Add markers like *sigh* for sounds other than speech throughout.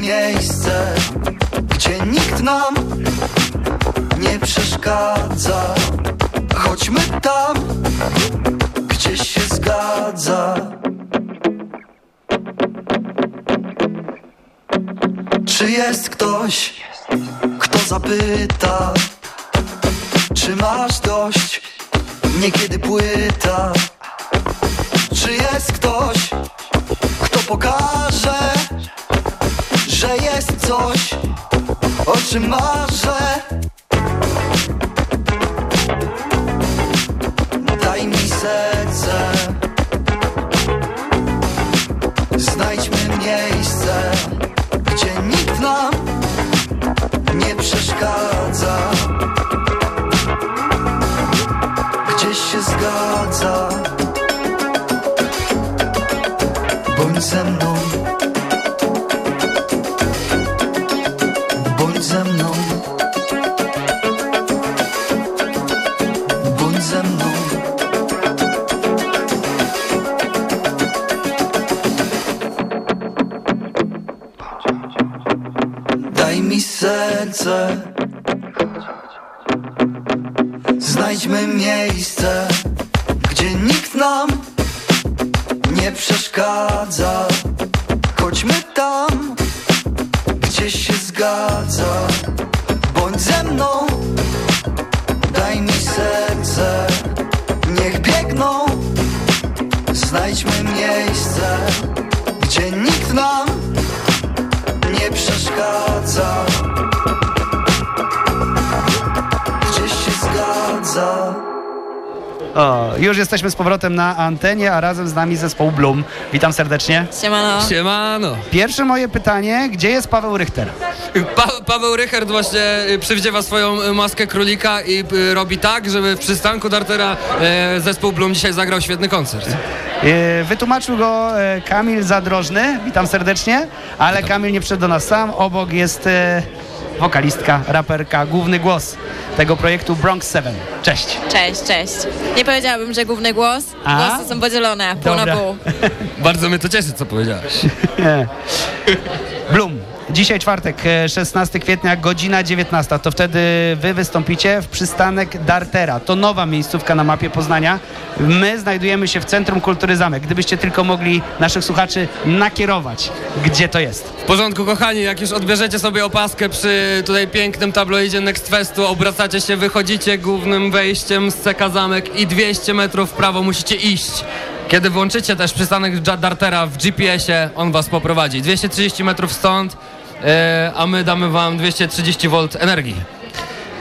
miejsce, gdzie nikt nam nie przeszkadza. Chodźmy tam, gdzie się zgadza. Czy jest ktoś, kto zapyta, czy masz dość? Niekiedy płyta. Czy jest ktoś, kto pokaże, że jest coś, o czym marzę? Daj mi serce, znajdźmy miejsce, gdzie nikt nam nie przeszkadza. Gdzieś się zgadza. Bądź ze mną. Serce. O, już jesteśmy z powrotem na antenie, a razem z nami zespół Bloom. Witam serdecznie. Siemano. Siemano. Pierwsze moje pytanie, gdzie jest Paweł Richter? Pa Paweł Rychard właśnie y, przywdziewa swoją y, maskę królika i y, robi tak, żeby w przystanku Dartera e, zespół Bloom dzisiaj zagrał świetny koncert. Wytłumaczył go Kamil Zadrożny, witam serdecznie, ale Kamil nie przyszedł do nas sam, obok jest wokalistka, raperka, główny głos tego projektu Bronx 7. Cześć. Cześć, cześć. Nie powiedziałabym, że główny głos. A? Głosy są podzielone, pół Dobra. na pół. *laughs* Bardzo mnie to cieszy, co powiedziałeś. *laughs* Bloom. Dzisiaj czwartek, e, 16 kwietnia, godzina 19. To wtedy wy wystąpicie w przystanek Dartera. To nowa miejscówka na mapie Poznania. My znajdujemy się w Centrum Kultury Zamek. Gdybyście tylko mogli naszych słuchaczy nakierować, gdzie to jest. W porządku, kochani, jak już odbierzecie sobie opaskę przy tutaj pięknym tabloidzie Next Festu, obracacie się, wychodzicie głównym wejściem z CK Zamek i 200 metrów w prawo musicie iść. Kiedy włączycie też przystanek Dartera w GPS-ie, on was poprowadzi. 230 metrów stąd, e, a my damy wam 230 V energii.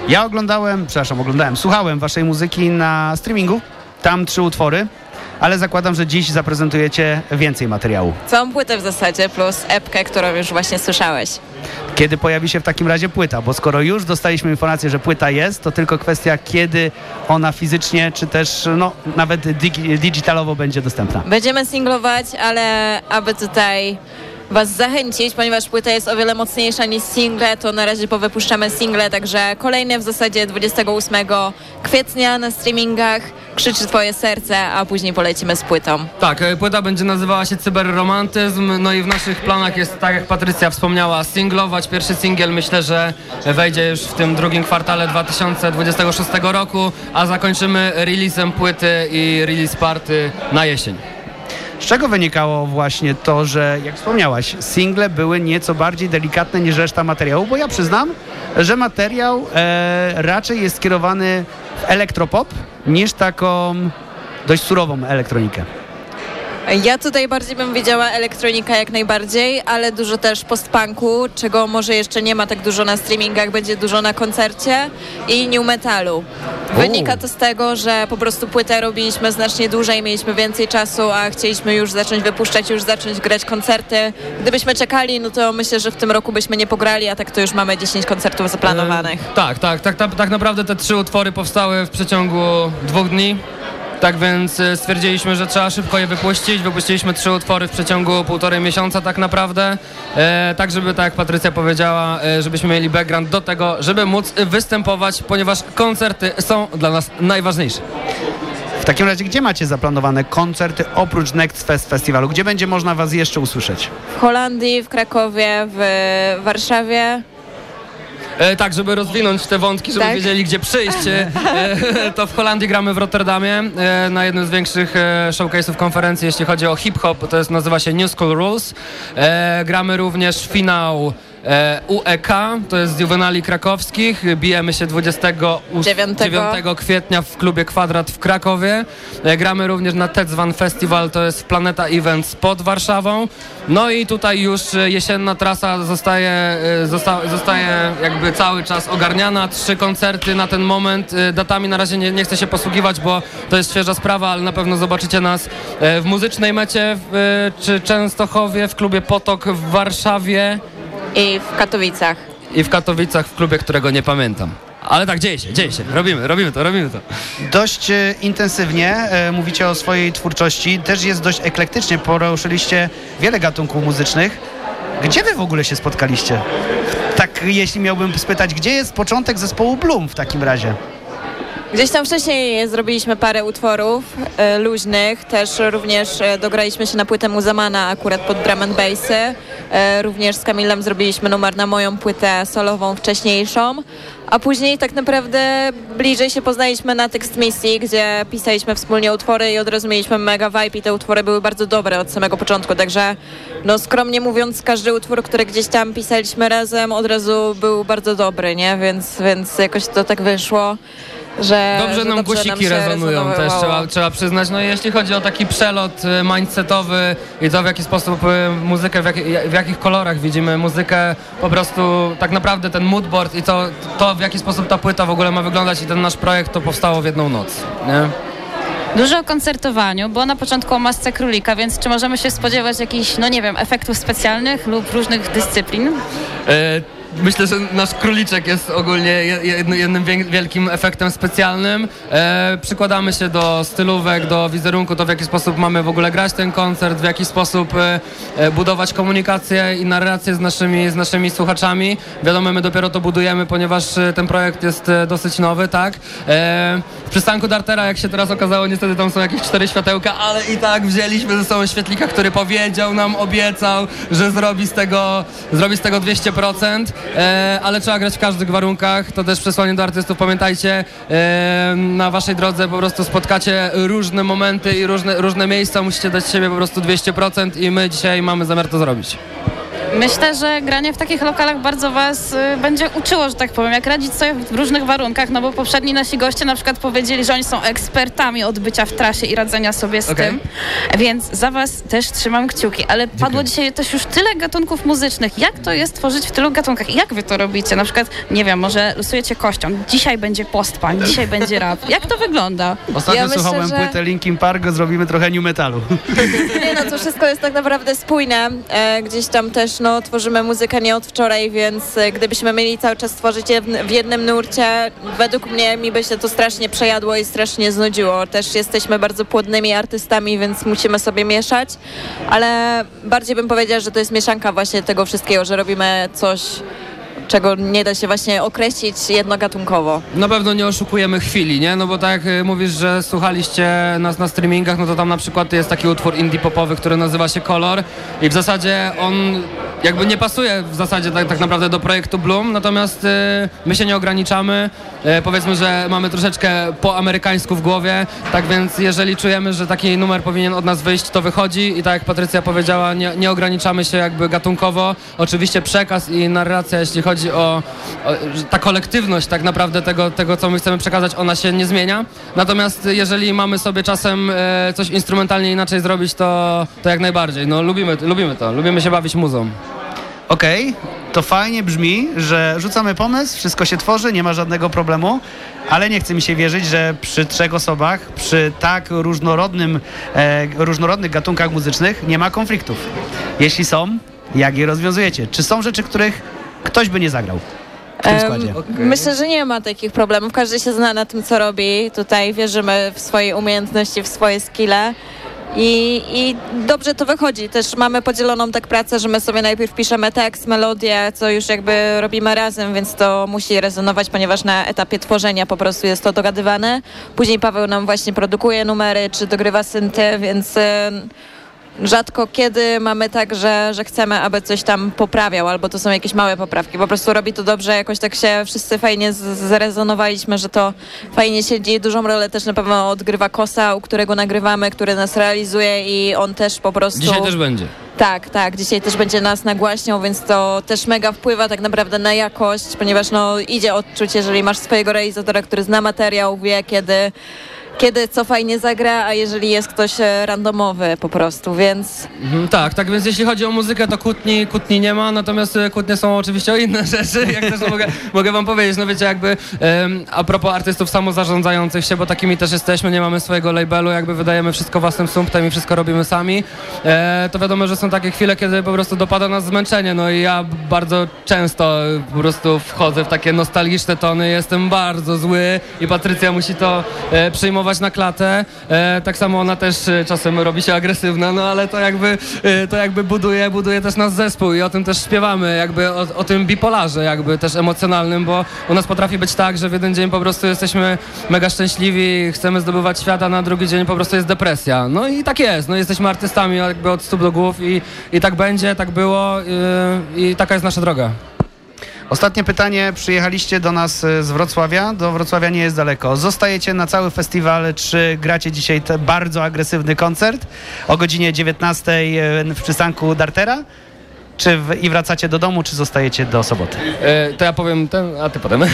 Ja oglądałem, przepraszam, oglądałem, słuchałem waszej muzyki na streamingu. Tam trzy utwory, ale zakładam, że dziś zaprezentujecie więcej materiału. Całą płytę w zasadzie, plus epkę, którą już właśnie słyszałeś. Kiedy pojawi się w takim razie płyta? Bo skoro już dostaliśmy informację, że płyta jest, to tylko kwestia, kiedy ona fizycznie, czy też no, nawet digi- digitalowo będzie dostępna. Będziemy singlować, ale aby tutaj Was zachęcić, ponieważ płyta jest o wiele mocniejsza niż single, to na razie powypuszczamy single, także kolejne w zasadzie 28 kwietnia na streamingach krzyczy Twoje serce, a później polecimy z płytą. Tak, e, płyta będzie nazywała się Cyberromantyzm, no i w naszych planach jest, tak jak Patrycja wspomniała, singlować. Pierwszy singiel myślę, że wejdzie już w tym drugim kwartale 2026 roku, a zakończymy releasem płyty i release party na jesień. Z czego wynikało właśnie to, że jak wspomniałaś, single były nieco bardziej delikatne niż reszta materiału? Bo ja przyznam, że materiał e, raczej jest skierowany w elektropop niż taką dość surową elektronikę. Ja tutaj bardziej bym wiedziała elektronika jak najbardziej, ale dużo też postpunku, czego może jeszcze nie ma tak dużo na streamingach, będzie dużo na koncercie i new metalu. Wynika to z tego, że po prostu płytę robiliśmy znacznie dłużej, mieliśmy więcej czasu, a chcieliśmy już zacząć wypuszczać, już zacząć grać koncerty. Gdybyśmy czekali, no to myślę, że w tym roku byśmy nie pograli, a tak to już mamy 10 koncertów zaplanowanych. E, tak, tak, tak, tak, tak naprawdę te trzy utwory powstały w przeciągu dwóch dni. Tak więc e, stwierdziliśmy, że trzeba szybko je wypuścić. Wypuściliśmy trzy utwory w przeciągu półtorej miesiąca tak naprawdę. E, tak, żeby, tak jak Patrycja powiedziała, e, żebyśmy mieli background do tego, żeby móc występować, ponieważ koncerty są dla nas najważniejsze. W takim razie, gdzie macie zaplanowane koncerty oprócz Next Fest Festiwalu? Gdzie będzie można Was jeszcze usłyszeć? W Holandii, w Krakowie, w Warszawie. E, tak, żeby rozwinąć te wątki, żeby Tak. wiedzieli, gdzie przyjść, e, e, to w Holandii gramy w Rotterdamie na jednym z większych showcase'ów konferencji, jeśli chodzi o hip-hop, to jest, nazywa się New School Rules. Gramy również finał UEK, to jest z Juvenali Krakowskich, bijemy się 29 Dziewiątego. kwietnia w klubie Kwadrat w Krakowie. E, gramy również na Tedzwan Festival, to jest Planeta Events pod Warszawą. No i tutaj już e, jesienna trasa zostaje, e, zosta, zostaje jakby cały czas ogarniana. Trzy koncerty na ten moment. E, Datami na razie nie, nie chcę się posługiwać, bo to jest świeża sprawa, ale na pewno zobaczycie nas e, w muzycznej mecie w e, czy Częstochowie, w klubie Potok w Warszawie I w Katowicach. i w Katowicach w klubie, którego nie pamiętam. Ale tak, dzieje się, dzieje się. Robimy, robimy to, robimy to. Dość e, intensywnie e, mówicie o swojej twórczości, też jest dość eklektycznie, poruszyliście wiele gatunków muzycznych. Gdzie wy w ogóle się spotkaliście? Tak, jeśli miałbym spytać, gdzie jest początek zespołu Bloom w takim razie? Gdzieś tam wcześniej zrobiliśmy parę utworów e, luźnych, też również e, dograliśmy się na płytę Muzamana akurat pod drum and bassy. E, również z Kamilem zrobiliśmy numer na moją płytę solową wcześniejszą. A później tak naprawdę bliżej się poznaliśmy na tekst misji, gdzie pisaliśmy wspólnie utwory i od razu mieliśmy mega vibe i te utwory były bardzo dobre od samego początku, także no skromnie mówiąc każdy utwór, który gdzieś tam pisaliśmy razem od razu był bardzo dobry, nie? Więc, więc jakoś to tak wyszło. Że, Dobrze że nam dobrze guziki nam rezonują też, trzeba, trzeba przyznać. No i jeśli chodzi o taki przelot y, mindsetowy i to w jaki sposób y, muzykę, w, jaki, w jakich kolorach widzimy muzykę, po prostu tak naprawdę ten moodboard i to, to w jaki sposób ta płyta w ogóle ma wyglądać i ten nasz projekt to powstało w jedną noc, nie? Dużo o koncertowaniu, było na początku o masce królika, więc czy możemy się spodziewać jakichś, no nie wiem, efektów specjalnych lub różnych dyscyplin? E, Myślę, że nasz króliczek jest ogólnie je- jednym, wielkim efektem specjalnym. E, przykładamy się do stylówek, do wizerunku, to w jaki sposób mamy w ogóle grać ten koncert, w jaki sposób e, e, budować komunikację i narrację z naszymi, z naszymi słuchaczami. Wiadomo, my dopiero to budujemy, ponieważ e, ten projekt jest e, dosyć nowy, tak? E, w przystanku Dartera, jak się teraz okazało, niestety tam są jakieś cztery światełka, ale i tak wzięliśmy ze sobą świetlika, który powiedział nam, obiecał, że zrobi z tego, zrobi z tego 200%, e, ale trzeba grać w każdych warunkach. To też przesłanie do artystów. Pamiętajcie, e, na waszej drodze po prostu spotkacie różne momenty i różne, różne miejsca. Musicie dać siebie po prostu 200% i my dzisiaj mamy zamiar to zrobić. Myślę, że granie w takich lokalach bardzo was y, będzie uczyło, że tak powiem, jak radzić sobie w różnych warunkach, no bo poprzedni nasi goście na przykład powiedzieli, że oni są ekspertami od bycia w trasie i radzenia sobie z Okej. tym, więc za was też trzymam kciuki, ale padło dzisiaj też już tyle gatunków muzycznych. Jak to jest tworzyć w tylu gatunkach? Jak wy to robicie? Na przykład, nie wiem, może losujecie kością, dzisiaj będzie postpunk, dzisiaj będzie rap. Jak to wygląda? Ostatnio Ja myślę, słuchałem że- płytę Linkin Park, zrobimy trochę new metalu. Nie no, to wszystko jest tak naprawdę spójne. E, gdzieś tam też no, tworzymy muzykę nie od wczoraj, więc e, gdybyśmy mieli cały czas tworzyć w jednym nurcie, według mnie mi by się to strasznie przejadło i strasznie znudziło. Też jesteśmy bardzo płodnymi artystami, więc musimy sobie mieszać, ale bardziej bym powiedziała, że to jest mieszanka właśnie tego wszystkiego, że robimy coś, czego nie da się właśnie określić jednogatunkowo. Na pewno nie oszukujemy chwili, nie? No bo tak y, mówisz, że słuchaliście nas na streamingach, no to tam na przykład jest taki utwór indie popowy, który nazywa się Color i w zasadzie on jakby nie pasuje w zasadzie tak, tak naprawdę do projektu Bloom, natomiast y, my się nie ograniczamy. Y, powiedzmy, że mamy troszeczkę po amerykańsku w głowie, tak więc jeżeli czujemy, że taki numer powinien od nas wyjść, to wychodzi i tak jak Patrycja powiedziała, nie, nie ograniczamy się jakby gatunkowo. Oczywiście przekaz i narracja, jeśli chodzi o, o że ta kolektywność tak naprawdę tego, tego, co my chcemy przekazać, ona się nie zmienia. Natomiast jeżeli mamy sobie czasem e, coś instrumentalnie inaczej zrobić, to, to jak najbardziej. No lubimy, lubimy to, lubimy się bawić muzą. Okej, to fajnie brzmi, że rzucamy pomysł, wszystko się tworzy, nie ma żadnego problemu, ale nie chce mi się wierzyć, że przy trzech osobach, przy tak różnorodnym, e, różnorodnych gatunkach muzycznych nie ma konfliktów. Jeśli są, jak je rozwiązujecie? Czy są rzeczy, których ktoś by nie zagrał w tym składzie? Myślę, że nie ma takich problemów. Każdy się zna na tym, co robi. Tutaj wierzymy w swoje umiejętności, w swoje skille. I, I dobrze to wychodzi. Też mamy podzieloną tak pracę, że my sobie najpierw piszemy tekst, melodię, co już jakby robimy razem, więc to musi rezonować, ponieważ na etapie tworzenia po prostu jest to dogadywane. Później Paweł nam właśnie produkuje numery, czy dogrywa synty, więc rzadko kiedy mamy tak, że, że chcemy, aby coś tam poprawiał, albo to są jakieś małe poprawki. Po prostu robi to dobrze, jakoś tak się wszyscy fajnie z- zrezonowaliśmy, że to fajnie siedzi. Dużą rolę też na pewno odgrywa Kosa, u którego nagrywamy, który nas realizuje i on też po prostu... Dzisiaj też będzie. Tak, tak. Dzisiaj też będzie nas nagłaśniał, więc to też mega wpływa tak naprawdę na jakość, ponieważ no idzie odczuć, jeżeli masz swojego realizatora, który zna materiał, wie kiedy, kiedy co fajnie zagra, a jeżeli jest ktoś e, randomowy po prostu, więc Mhm, tak, tak więc jeśli chodzi o muzykę, to kłótni, kłótni nie ma, natomiast e, kłótnie są oczywiście o inne *laughs* rzeczy, jak też mogę, mogę wam powiedzieć, no wiecie, jakby em, a propos artystów samozarządzających się, bo takimi też jesteśmy, nie mamy swojego labelu, jakby wydajemy wszystko własnym sumptem i wszystko robimy sami, e, to wiadomo, że są takie chwile, kiedy po prostu dopada nas zmęczenie, no i ja bardzo często e, po prostu wchodzę w takie nostalgiczne tony, jestem bardzo zły i Patrycja musi to e, przyjmować na klatę, e, tak samo ona też e, czasem robi się agresywna, no ale to jakby, e, to jakby buduje, buduje też nasz zespół i o tym też śpiewamy, jakby o, o tym bipolarze jakby też emocjonalnym, bo u nas potrafi być tak, że w jeden dzień po prostu jesteśmy mega szczęśliwi, chcemy zdobywać świata, na drugi dzień po prostu jest depresja. No i tak jest, no jesteśmy artystami jakby od stóp do głów i, i tak będzie, tak było e, i taka jest nasza droga. Ostatnie pytanie. Przyjechaliście do nas e, z Wrocławia. Do Wrocławia nie jest daleko. Zostajecie na cały festiwal, czy gracie dzisiaj bardzo agresywny koncert o godzinie 19 e, w przystanku Dartera? Czy w, i wracacie do domu, czy zostajecie do soboty? E, to ja powiem ten, a ty potem. *laughs*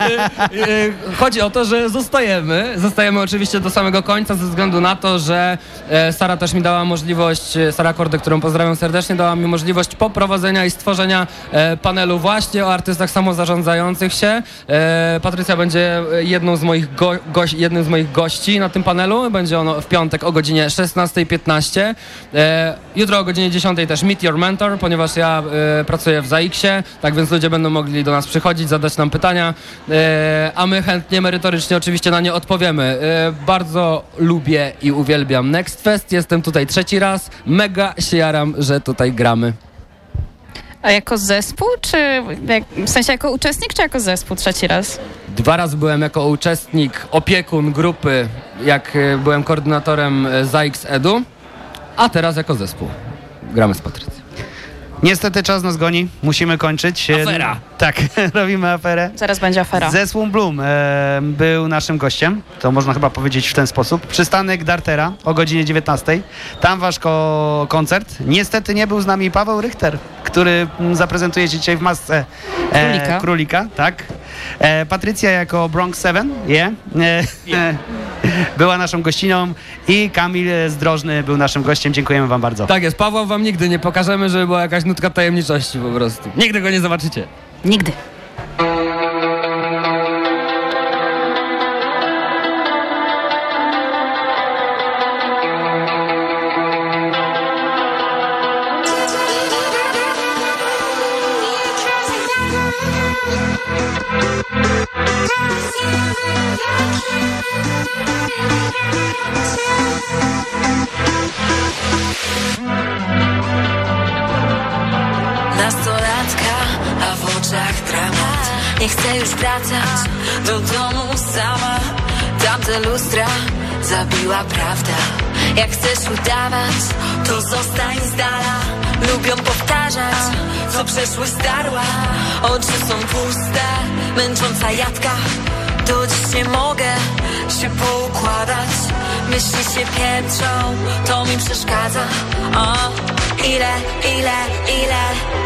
E, e, Chodzi o to, że zostajemy. Zostajemy oczywiście do samego końca ze względu na to, że e, Sara też mi dała możliwość, e, Sara Kordy, którą pozdrawiam serdecznie, dała mi możliwość poprowadzenia i stworzenia panelu właśnie o artystach samozarządzających się. Patrycja będzie jedną z moich go, goś, jednym z moich gości na tym panelu. Będzie ono w piątek o godzinie 16.15. E, jutro o godzinie 10 też Meet Your Mentor, ponieważ ja e, pracuję w ZAX-ie, tak więc ludzie będą mogli do nas przychodzić, zadać nam pytania, e, a my chętnie, merytorycznie oczywiście na nie odpowiemy. E, bardzo lubię i uwielbiam Next Fest, jestem tutaj trzeci raz, mega się jaram, że tutaj gramy. A jako zespół, czy w sensie jako uczestnik, czy jako zespół trzeci raz? Dwa razy byłem jako uczestnik, opiekun grupy, jak byłem koordynatorem ZAX Edu, a teraz jako zespół. Gramy z Patrycją. Niestety czas nas goni. Musimy kończyć. Afera. Tak, *laughs* robimy aferę. Zaraz będzie afera. Zespół Bloom e, był naszym gościem, to można chyba powiedzieć w ten sposób. Przystanek Dartera o godzinie 19. Tam wasz ko- koncert. Niestety nie był z nami Paweł Richter, który mm, zaprezentuje się dzisiaj w masce e, Królika. królika tak. E, Patrycja jako Bronx 7, yeah. e, e, *laughs* była naszą gościną i Kamil Zdrożny był naszym gościem. Dziękujemy wam bardzo. Tak jest, Pawła wam nigdy nie pokażemy, żeby była jakaś nutka tajemniczości po prostu. Nigdy go nie zobaczycie. Nigdy. Nie chcę już wracać do domu sama. Tamte lustra zabiła prawda. Jak chcesz udawać, to zostań z dala. Lubią powtarzać, co przeszłość starła Oczy są puste, męcząca jadka. Do dziś nie mogę się poukładać. Myśli się piętrzą, to mi przeszkadza. O, Ile, ile, ile?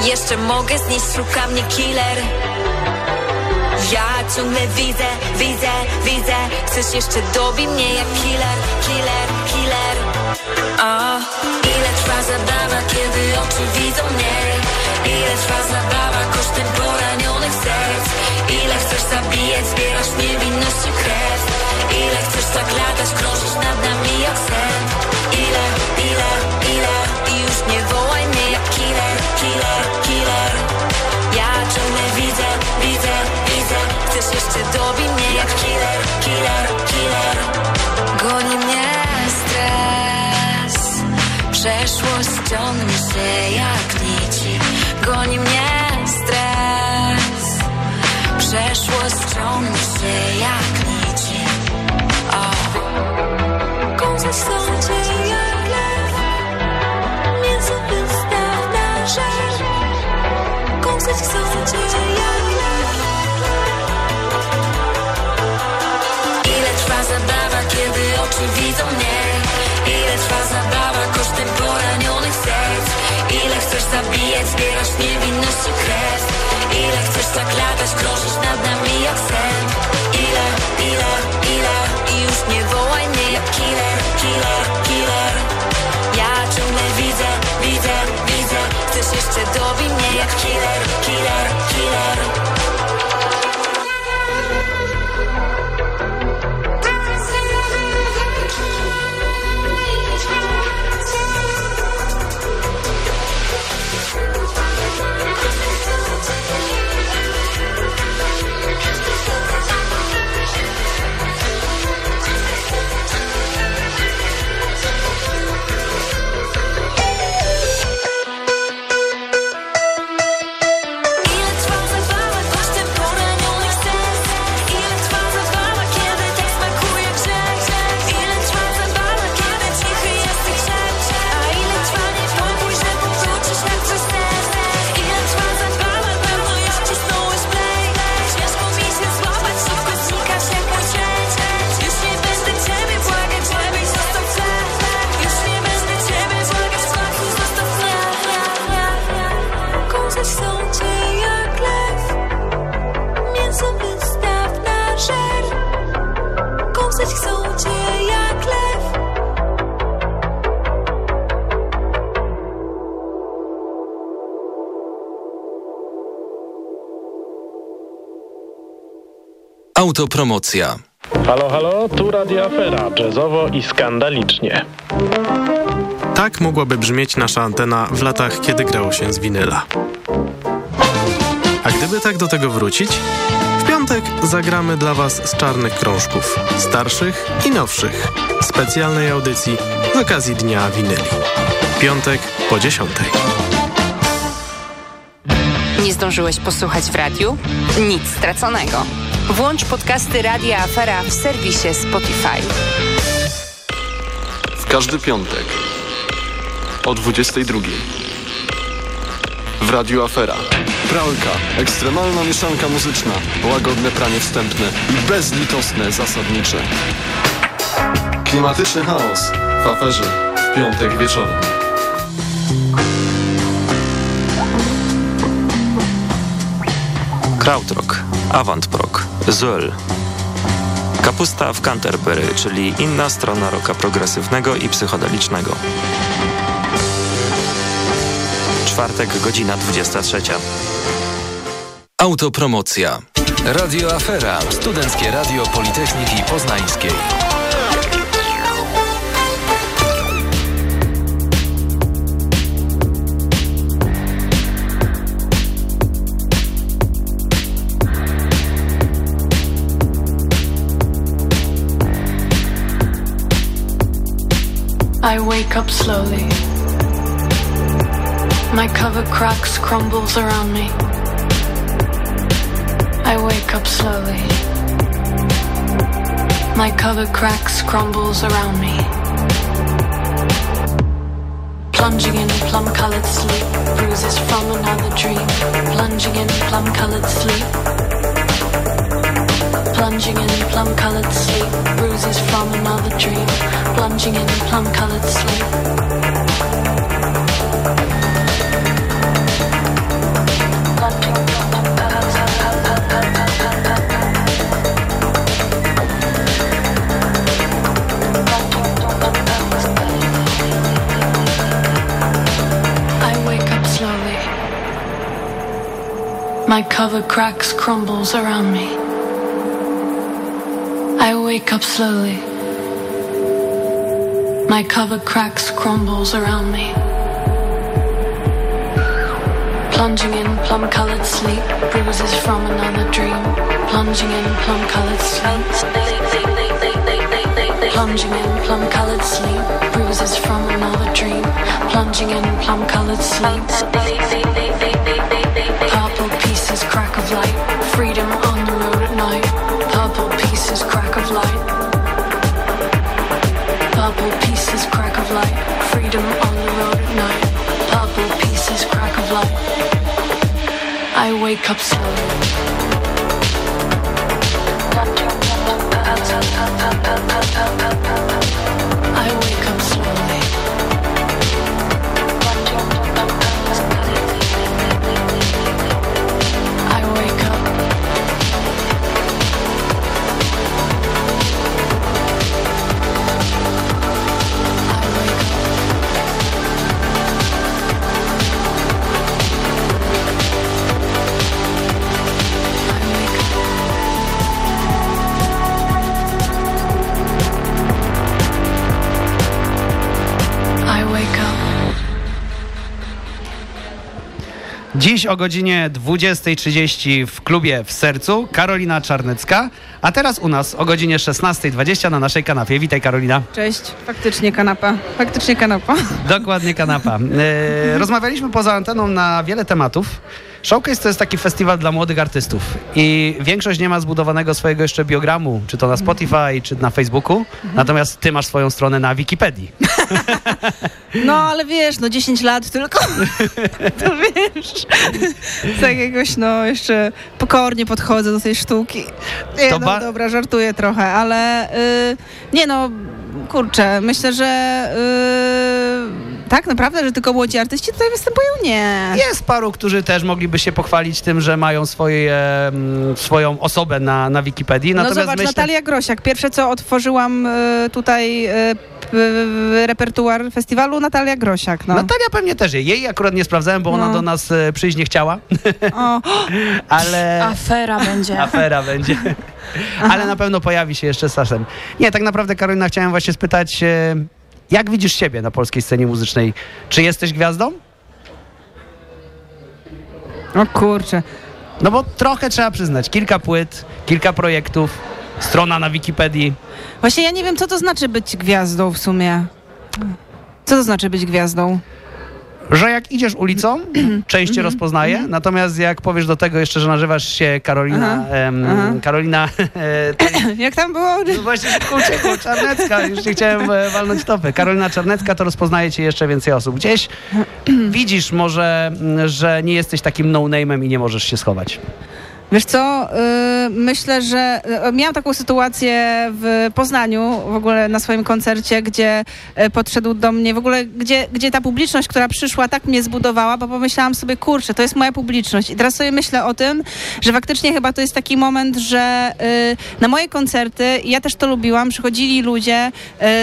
Jeszcze mogę znieść, szuka mnie killer ja ciągle widzę, widzę, widzę. Chcesz jeszcze dobi mnie jak killer, killer, killer. A ile trwa zabawa, kiedy oczy widzą mnie? Ile trwa zabawa kosztem poranionych serc? Ile chcesz zabijać, zbierasz niewinności krew? Ile chcesz tak latać, krążysz nad nami jak sen? Ile, ile, ile? I już nie wołaj mnie jak killer, killer, killer Chcesz jeszcze dobi mnie jak killer, killer, killer. Goni mnie stres. Przeszłość ciągnie się jak nici. Goni mnie stres. Przeszłość ciągnie się jak nici. Oh. Kąsać sądzie jak lew Mięso wystaw na jak zbierać niewinności krew Ile chcesz tak latać, krążyć nad nami jak sen. Ile, ile, ile i już nie wołaj mnie jak killer, killer, killer. Ja ciągle widzę, widzę, widzę. Chcesz jeszcze dobij mnie jak killer, killer, killer Autopromocja. Halo, halo, tu Radio Afera, jazzowo i skandalicznie. Tak mogłaby brzmieć nasza antena w latach, kiedy grało się z winyla. A gdyby tak do tego wrócić? W piątek zagramy dla Was z czarnych krążków, starszych i nowszych, specjalnej audycji z okazji Dnia Winyli. Piątek po dziesiątej. Nie zdążyłeś posłuchać w radiu? Nic straconego. Włącz podcasty Radia Afera w serwisie Spotify. W każdy piątek o 22. W Radiu Afera. Pralka, ekstremalna mieszanka muzyczna, łagodne pranie wstępne i bezlitosne zasadnicze. Klimatyczny chaos w aferze w piątek wieczorem. Krautrock, Avantprog, Zoel. Kapusta w Canterbury, czyli inna strona roka progresywnego i psychodelicznego. Czwartek, godzina 23. Autopromocja. Radio Afera, Studenckie Radio Politechniki Poznańskiej. I wake up slowly. My cover cracks, crumbles around me. I wake up slowly. My cover cracks, crumbles around me. Plunging in plum colored sleep, bruises from another dream. Plunging in plum colored sleep. Plunging in plum colored sleep, bruises from another dream. Plunging in plum colored sleep. I wake up slowly. My cover cracks, crumbles around me. I wake up slowly. My cover cracks, crumbles around me. Plunging in plum colored sleep, bruises from another dream. Plunging in plum colored sleep. plunging in plum colored sleep, bruises from another dream, plunging in plum colored sleep. Purple pieces, crack of light, freedom on the road at night. Purple pieces, Purple pieces, crack of light, freedom on the road night. Purple pieces, crack of light. I wake up slowly. I wake up Dziś o godzinie 20.30 w klubie w sercu Karolina Czarnecka, a teraz u nas o godzinie 16.20 na naszej kanapie. Witaj Karolina. Cześć, faktycznie kanapa. Faktycznie kanapa. Dokładnie kanapa. E, rozmawialiśmy poza anteną na wiele tematów. Showcase to jest taki festiwal dla młodych artystów i większość nie ma zbudowanego swojego jeszcze biogramu, czy to na Spotify, czy na Facebooku, natomiast ty masz swoją stronę na Wikipedii. *laughs* No ale wiesz, no 10 lat tylko. *laughs* To wiesz. Tak jakoś no jeszcze pokornie podchodzę do tej sztuki. Nie, To no dobra, żartuję trochę, ale y, nie no, kurczę, myślę, że y, tak naprawdę, że tylko młodzi artyści tutaj występują? Nie. Jest paru, którzy też mogliby się pochwalić tym, że mają swoje, swoją osobę na, na Wikipedii. No Natomiast zobacz, myślę, Natalia Grosiak. Pierwsze co otworzyłam y, tutaj y, p- repertuar festiwalu, Natalia Grosiak. No. Natalia pewnie też. Jej akurat nie sprawdzałem, bo ona No. do nas e, przyjść nie chciała, O, *laughs* ale... Afera będzie. *laughs* Afera będzie. Ale na pewno pojawi się jeszcze z. Nie, tak naprawdę Karolina chciałem właśnie spytać, e, jak widzisz siebie na polskiej scenie muzycznej? Czy jesteś gwiazdą? o kurczę. No bo trochę trzeba przyznać. Kilka płyt, kilka projektów, strona na Wikipedii. Właśnie ja nie wiem, co to znaczy być gwiazdą w sumie. Co to znaczy być gwiazdą? Że jak idziesz ulicą, *clears throat* część Mhm. rozpoznaje, natomiast jak powiesz do tego jeszcze, że nazywasz się Karolina, Aha, em, aha. Karolina, *clears throat* e, Jak tam było? No właśnie uciekło, Czarnecka, już nie chciałem e, walnąć topy. Karolina Czarnecka to rozpoznaje cię jeszcze więcej osób. Gdzieś *clears throat* widzisz może, że nie jesteś takim no-name'em i nie możesz się schować. Wiesz co, y, myślę, że y, miałam taką sytuację w Poznaniu w ogóle na swoim koncercie, gdzie y, podszedł do mnie, w ogóle gdzie, gdzie ta publiczność, która przyszła, tak mnie zbudowała, bo pomyślałam sobie, kurczę, to jest moja publiczność. I teraz sobie myślę o tym, że faktycznie chyba to jest taki moment, że na moje koncerty, ja też to lubiłam, przychodzili ludzie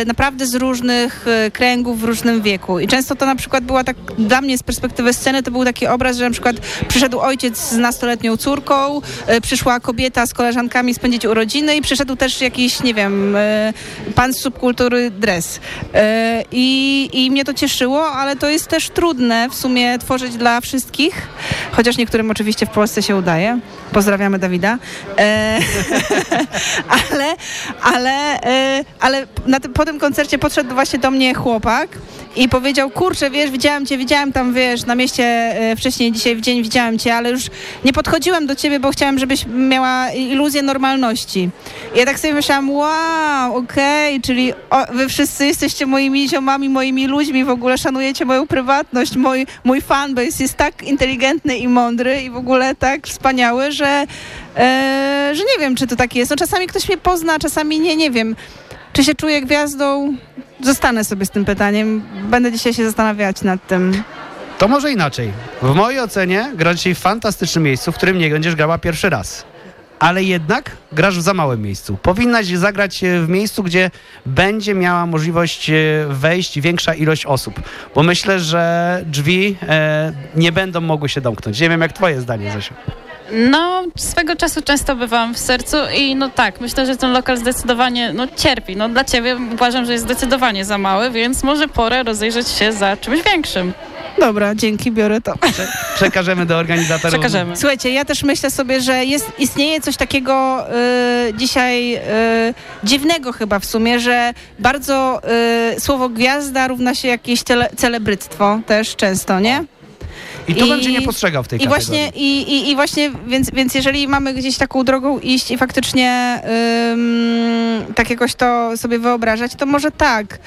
naprawdę z różnych kręgów w różnym wieku. I często to na przykład była tak, dla mnie z perspektywy sceny, to był taki obraz, że na przykład przyszedł ojciec z nastoletnią córką, y, przyszła kobieta z koleżankami spędzić urodziny i przyszedł też jakiś, nie wiem, y, pan z subkultury dres. Y, I, I mnie to cieszyło, ale to jest też trudne w sumie tworzyć dla wszystkich, chociaż niektórym oczywiście w Polsce się udaje. Pozdrawiamy Dawida. E, *laughs* ale, ale, e, ale na tym, po tym koncercie podszedł właśnie do mnie chłopak i powiedział, kurczę, wiesz, widziałem cię, widziałem tam, wiesz, na mieście e, wcześniej dzisiaj w dzień widziałem cię, ale już nie podchodziłem do ciebie, bo chciałem, żebyś miała iluzję normalności. I ja tak sobie myślałam, wow, okej, czyli o, wy wszyscy jesteście moimi ziomami, moimi ludźmi, w ogóle szanujecie moją prywatność, mój, mój fanbase jest tak inteligentny i mądry i w ogóle tak wspaniały, że, e, że nie wiem, czy to tak jest. No czasami ktoś mnie pozna, czasami nie, nie wiem. Czy się czuję gwiazdą? Zostanę sobie z tym pytaniem. Będę dzisiaj się zastanawiać nad tym. To może inaczej. W mojej ocenie grasz dzisiaj w fantastycznym miejscu, w którym nie będziesz grała pierwszy raz. Ale jednak grasz w za małym miejscu. Powinnaś zagrać e, w miejscu, gdzie będzie miała możliwość e, wejść większa ilość osób. Bo myślę, że drzwi e, nie będą mogły się domknąć. Nie wiem, jak twoje zdanie, Zosiu. No, swego czasu często bywałam w sercu i no tak, myślę, że ten lokal zdecydowanie no, cierpi. No dla ciebie uważam, że jest zdecydowanie za mały, więc może pora rozejrzeć się za czymś większym. Dobra, dzięki, biorę to. Przekażemy do organizatorów. Słuchajcie, ja też myślę sobie, że jest, istnieje coś takiego y, dzisiaj y, dziwnego chyba w sumie, że bardzo y, słowo gwiazda równa się jakieś celebryctwo też często, nie? I tu bym cię nie postrzegał w tej i kategorii. właśnie, i, i, I właśnie, więc, więc jeżeli mamy gdzieś taką drogą iść i faktycznie ym, tak jakoś to sobie wyobrażać, to może tak.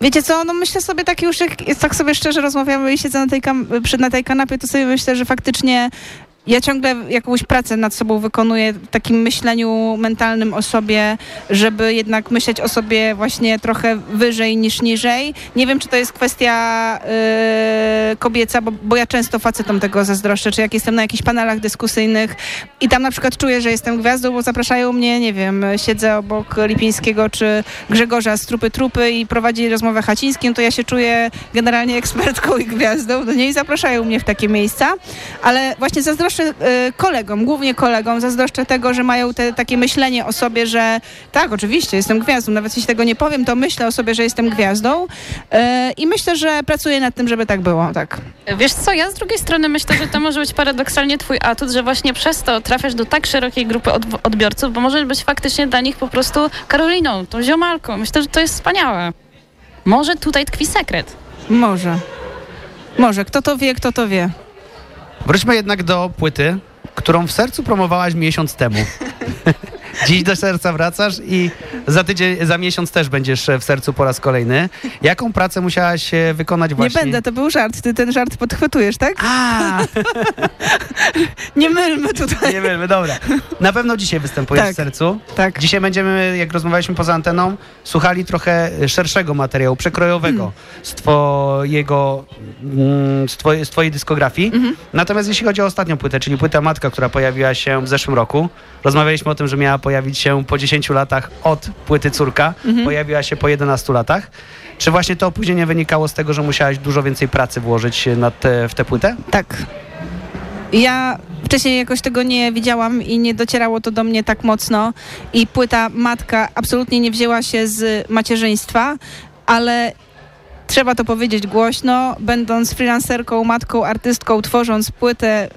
Wiecie co, no myślę sobie tak już, jak tak sobie szczerze rozmawiamy i siedzę na tej, kam- przy, na tej kanapie, to sobie myślę, że faktycznie ja ciągle jakąś pracę nad sobą wykonuję w takim myśleniu mentalnym o sobie, żeby jednak myśleć o sobie właśnie trochę wyżej niż niżej. Nie wiem, czy to jest kwestia yy, kobieca, bo, bo ja często facetom tego zazdroszczę, czy jak jestem na jakichś panelach dyskusyjnych i tam na przykład czuję, że jestem gwiazdą, bo zapraszają mnie, nie wiem, siedzę obok Lipińskiego czy Grzegorza z Trupy Trupy i prowadzi rozmowę Hacińskim, to ja się czuję generalnie ekspertką i gwiazdą do niej i zapraszają mnie w takie miejsca, ale właśnie zazdroszczę y, kolegom, głównie kolegom, zazdroszczę tego, że mają te, takie myślenie o sobie, że tak, oczywiście, jestem gwiazdą, nawet jeśli tego nie powiem, to myślę o sobie, że jestem gwiazdą y, i myślę, że pracuję nad tym, żeby tak było, tak. Wiesz co, ja z drugiej strony myślę, że to może być paradoksalnie twój atut, że właśnie przez to trafiasz do tak szerokiej grupy odbiorców, bo możesz być faktycznie dla nich po prostu Karoliną, tą ziomalką. Myślę, że to jest wspaniałe. Może tutaj tkwi sekret. Może. Może, kto to wie, kto to wie. Wróćmy jednak do płyty, którą w sercu promowałaś miesiąc temu. *laughs* Dziś do serca wracasz i za tydzień, za miesiąc też będziesz w sercu po raz kolejny. Jaką pracę musiałaś e, wykonać właśnie? Nie będę, to był żart. Ty ten żart podchwytujesz, tak? A! *laughs* nie mylmy tutaj. Nie mylmy, dobra. Na pewno dzisiaj występujesz Tak. w sercu. Tak. Dzisiaj będziemy, jak rozmawialiśmy poza anteną, słuchali trochę szerszego materiału, przekrojowego Hmm. z twojego, mm, z, twojej, z twojej dyskografii. Mhm. Natomiast jeśli chodzi o ostatnią płytę, czyli płytę Matka, która pojawiła się w zeszłym roku, rozmawialiśmy o tym, że miała pojawić się po 10 latach od płyty Córka, Mhm. pojawiła się po 11 latach. Czy właśnie to opóźnienie wynikało z tego, że musiałaś dużo więcej pracy włożyć te, w tę płytę? Tak. Ja wcześniej jakoś tego nie widziałam i nie docierało to do mnie tak mocno. I płyta Matka absolutnie nie wzięła się z macierzyństwa, ale trzeba to powiedzieć głośno, będąc freelancerką, matką, artystką, tworząc płytę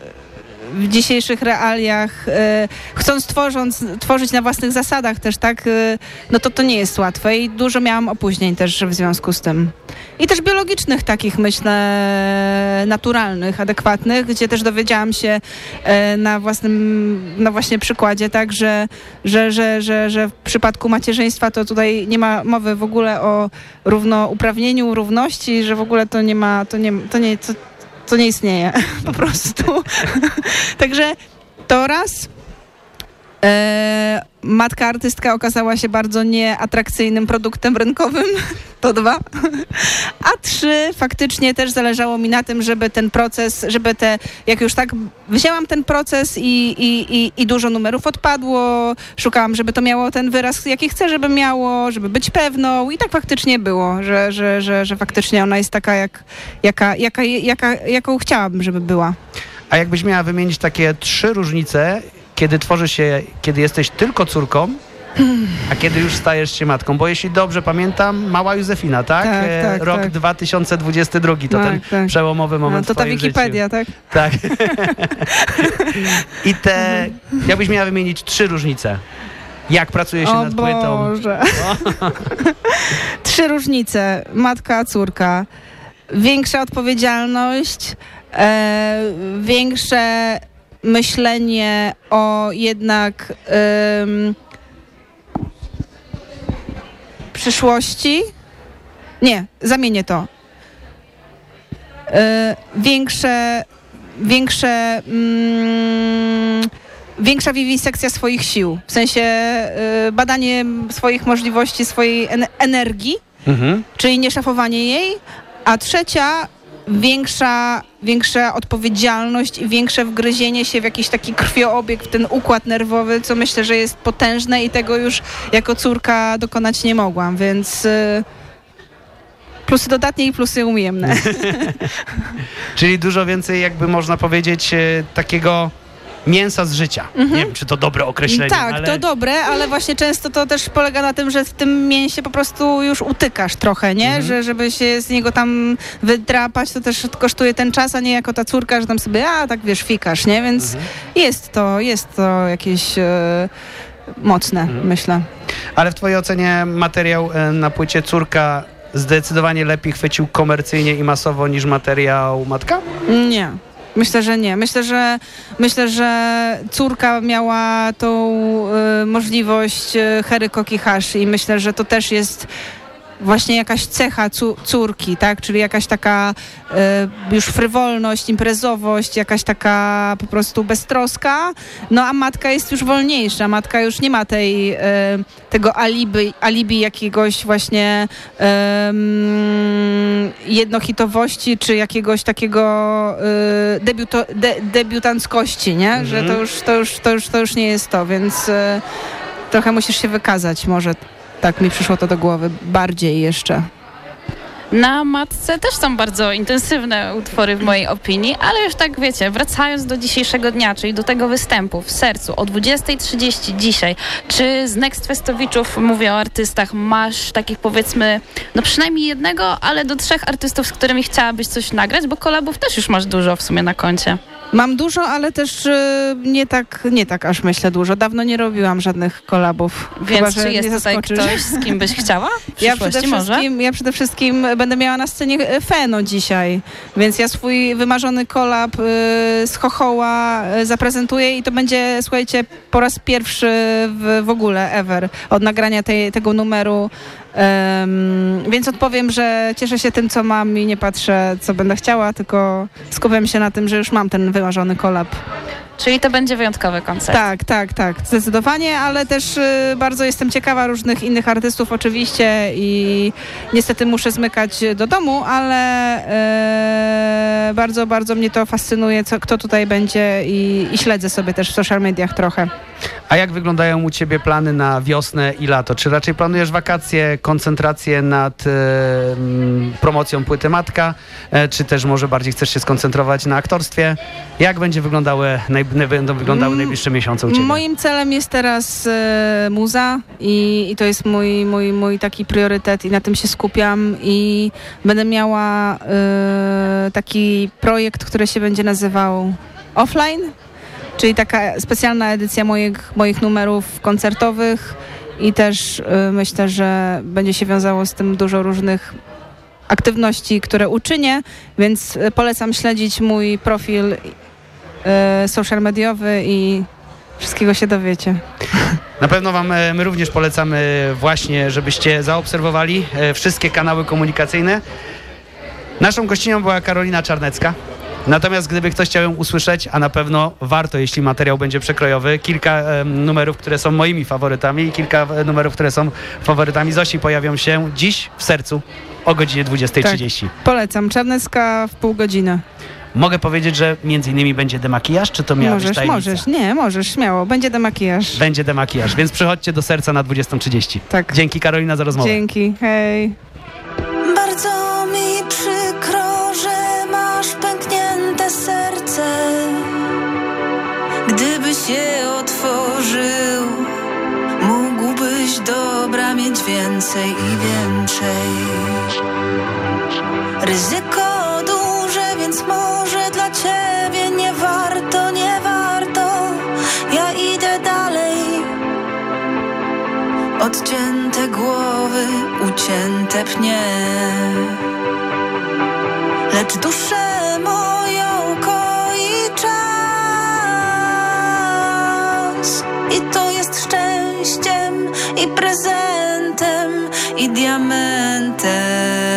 w dzisiejszych realiach, e, chcąc tworząc, tworzyć na własnych zasadach też, tak, e, no to to nie jest łatwe i dużo miałam opóźnień też w związku z tym. I też biologicznych takich, myślę, naturalnych, adekwatnych, gdzie też dowiedziałam się e, na własnym, na właśnie przykładzie, tak, że, że, że, że, że w przypadku macierzyństwa to tutaj nie ma mowy w ogóle o równouprawnieniu, równości, że w ogóle to nie ma, to nie, to nie, to, to nie istnieje *laughs* po prostu. *laughs* Także to raz. E, matka artystka okazała się bardzo nieatrakcyjnym produktem rynkowym. *laughs* To dwa. A trzy, faktycznie też zależało mi na tym, żeby ten proces, żeby te, jak już tak wzięłam ten proces i, i, i, i dużo numerów odpadło, szukałam, żeby to miało ten wyraz, jaki chcę, żeby miało, żeby być pewną i tak faktycznie było, że, że, że, że faktycznie ona jest taka, jak, jaka, jaka, jaka, jaką chciałabym, żeby była. A jakbyś miała wymienić takie trzy różnice, kiedy tworzy się, kiedy jesteś tylko córką, a kiedy już stajesz się matką? Bo jeśli dobrze pamiętam, mała Józefina, tak? Tak, E, tak, Rok tak. 2022 to Tak, ten tak. przełomowy moment No, to ta Wikipedia, życiu. tak? Tak. *laughs* I te, jakbyś miała wymienić trzy różnice. Jak pracuje się o nad płytą? Boże. *laughs* *laughs* Trzy różnice. Matka, córka. Większa odpowiedzialność, e, większe myślenie o jednak przyszłości. Nie, zamienię to. E, większe, większe, mm, większa wiwisekcja swoich sił, w sensie y, badanie swoich możliwości, swojej en- energii, Mhm. czyli nie szafowanie jej, a trzecia większa, większa odpowiedzialność i większe wgryzienie się w jakiś taki krwioobieg, w ten układ nerwowy, co myślę, że jest potężne i tego już jako córka dokonać nie mogłam, więc y, plusy dodatnie i plusy ujemne. *laughs* *laughs* Czyli dużo więcej, jakby można powiedzieć, e, takiego mięsa z życia. Nie wiem, czy to dobre określenie, Tak, ale... to dobre, ale właśnie często to też polega na tym, że w tym mięsie po prostu już utykasz trochę, nie? Mhm. Że żeby się z niego tam wydrapać, to też kosztuje ten czas, a nie jako ta córka, że tam sobie, a tak wiesz, fikasz, nie? Więc Mhm. jest to, jest to jakieś e, mocne, Mhm. myślę. Ale w twojej ocenie materiał e, na płycie Córka zdecydowanie lepiej chwycił komercyjnie i masowo niż materiał Matka? Nie. Myślę, że nie. Myślę, że myślę, że córka miała tą y, możliwość y, Hery Kokihasz i myślę, że to też jest właśnie jakaś cecha córki, tak? Czyli jakaś taka y, już frywolność, imprezowość, jakaś taka po prostu beztroska. No a matka jest już wolniejsza. Matka już nie ma tej, y, tego alibi, alibi jakiegoś właśnie em, jednohitowości, czy jakiegoś takiego y, debiuto, de, debiutanckości, nie? Że to już, to, już, to, już, to już nie jest to, więc y, trochę musisz się wykazać może. Tak mi przyszło to do głowy. Bardziej jeszcze. Na matce też są bardzo intensywne utwory w mojej opinii, ale już tak wiecie, wracając do dzisiejszego dnia, czyli do tego występu w sercu o 20.30 dzisiaj, czy z Next Festowiczów, mówię o artystach, masz takich powiedzmy, no przynajmniej jednego, ale do trzech artystów, z którymi chciałabyś coś nagrać, bo kolabów też już masz dużo w sumie na koncie. Mam dużo, ale też y, nie tak, nie tak aż myślę dużo. Dawno nie robiłam żadnych kolabów. Więc że czy jest tutaj ktoś, z kim byś chciała? Ja przede, może? wszystkim, ja przede wszystkim będę miała na scenie e, Feno dzisiaj, więc ja swój wymarzony kolab y, z Chochoła y, zaprezentuję i to będzie, słuchajcie, po raz pierwszy w, w ogóle ever od nagrania tej, tego numeru. Em, więc odpowiem, że cieszę się tym, co mam i nie patrzę, co będę chciała, tylko skupiam się na tym, że już mam ten wymarzony kolab. Czyli to będzie wyjątkowy koncert. Tak, tak, tak, zdecydowanie, ale też y, bardzo jestem ciekawa różnych innych artystów oczywiście i niestety muszę zmykać do domu, ale y, bardzo, bardzo mnie to fascynuje, co, kto tutaj będzie i, i śledzę sobie też w social mediach trochę. A jak wyglądają u Ciebie plany na wiosnę i lato? Czy raczej planujesz wakacje, koncentrację nad m, promocją płyty Matka, e, czy też może bardziej chcesz się skoncentrować na aktorstwie? Jak będzie wyglądały, będą wyglądały Mm, najbliższe miesiące u Ciebie? Moim celem jest teraz e, muza i, i to jest mój, mój, mój taki priorytet i na tym się skupiam i będę miała e, taki projekt, który się będzie nazywał Offline, czyli taka specjalna edycja moich, moich numerów koncertowych i też e, myślę, że będzie się wiązało z tym dużo różnych aktywności, które uczynię, więc polecam śledzić mój profil social mediowy i wszystkiego się dowiecie. *laughs* Na pewno Wam e, my również polecamy właśnie, żebyście zaobserwowali e, wszystkie kanały komunikacyjne. Naszą gościnią była Karolina Czarnecka. Natomiast gdyby ktoś chciał ją usłyszeć, a na pewno warto, jeśli materiał będzie przekrojowy, kilka e, numerów, które są moimi faworytami i kilka e, numerów, które są faworytami Zosi pojawią się dziś w sercu o godzinie 20.30. Polecam. Czarnecka w pół godziny. Mogę powiedzieć, że między innymi będzie demakijaż, czy to miała być możesz, tajemnica? możesz. Nie, możesz, śmiało. Będzie demakijaż. Będzie demakijaż, więc przychodźcie do serca na 20.30. Tak. Dzięki Karolina za rozmowę. Dzięki, hej. Bardzo mi przykro, że masz pęknięte serce. Gdyby się otworzył, mógłbyś dobra mieć więcej i więcej. Ryzyko Odcięte głowy, ucięte pnie. Lecz duszę moją koi czas. I to jest szczęściem i prezentem i diamentem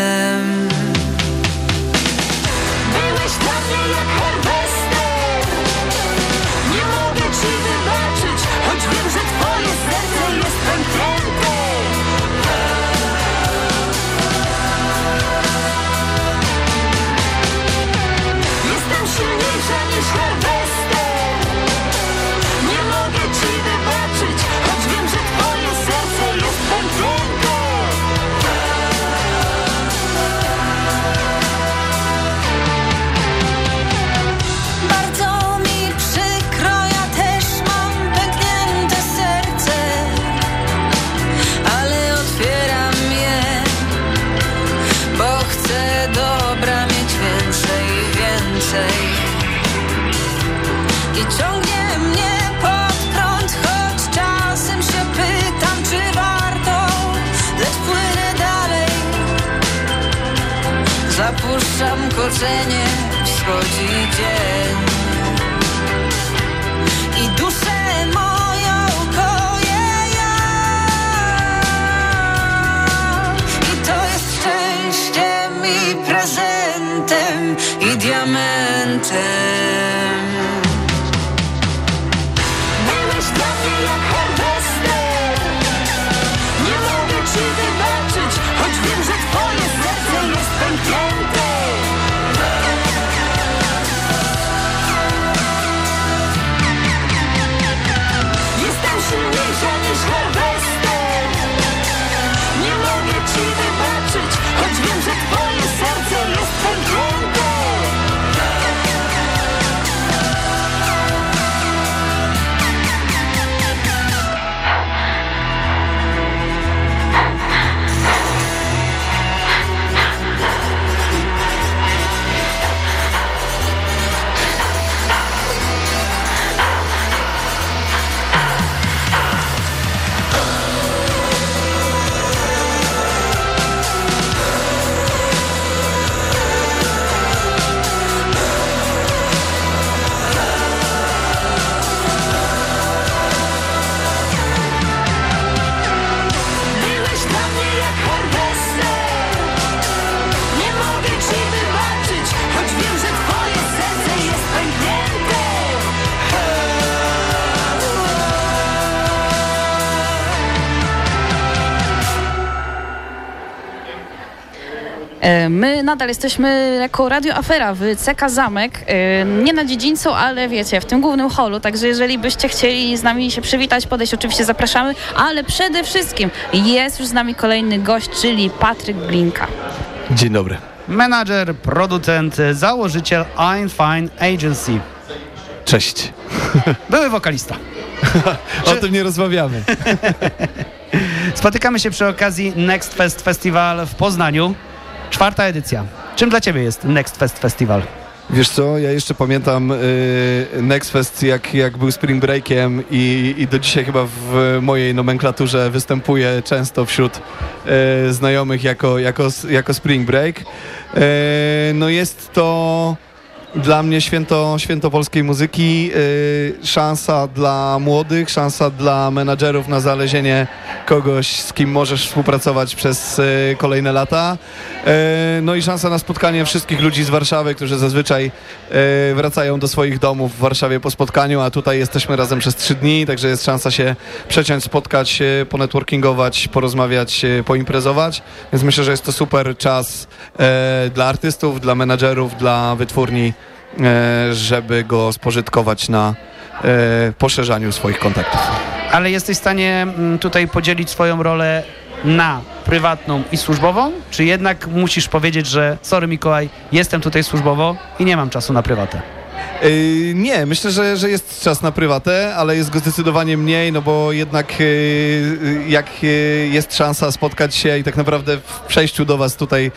nadal jesteśmy jako Radio Afera w CK Zamek, e, nie na dziedzińcu, ale wiecie, w tym głównym holu, także jeżeli byście chcieli z nami się przywitać, podejść, oczywiście zapraszamy, ale przede wszystkim jest już z nami kolejny gość, czyli Patryk Glinka. Dzień dobry. Menadżer, producent, założyciel I'm Fine Agency. Cześć. *laughs* Były wokalista. *laughs* o tym nie rozmawiamy. *laughs* Spotykamy się przy okazji Next Fest Festival w Poznaniu. Czwarta edycja. Czym dla Ciebie jest Next Fest Festival? Wiesz co, ja jeszcze pamiętam y, Next Fest, jak, jak był Spring Breakiem i, i do dzisiaj chyba w mojej nomenklaturze występuje często wśród y, znajomych jako, jako, jako Spring Break. Y, no jest to dla mnie święto, święto polskiej muzyki, y, szansa dla młodych, szansa dla menadżerów na znalezienie kogoś, z kim możesz współpracować przez y, kolejne lata. Y, no i szansa na spotkanie wszystkich ludzi z Warszawy, którzy zazwyczaj y, wracają do swoich domów w Warszawie po spotkaniu, a tutaj jesteśmy razem przez trzy dni, także jest szansa się przeciąć, spotkać, y, ponetworkingować, porozmawiać, y, poimprezować. Więc myślę, że jest to super czas dla artystów, dla menadżerów, dla wytwórni, żeby go spożytkować na y, poszerzaniu swoich kontaktów. Ale jesteś w stanie mm, tutaj podzielić swoją rolę na prywatną i służbową? Czy jednak musisz powiedzieć, że sorry Mikołaj, jestem tutaj służbowo i nie mam czasu na prywatę? Nie, myślę, że, że jest czas na prywatę, ale jest go zdecydowanie mniej, no bo jednak yy, jak yy, jest szansa spotkać się i tak naprawdę w przejściu do Was tutaj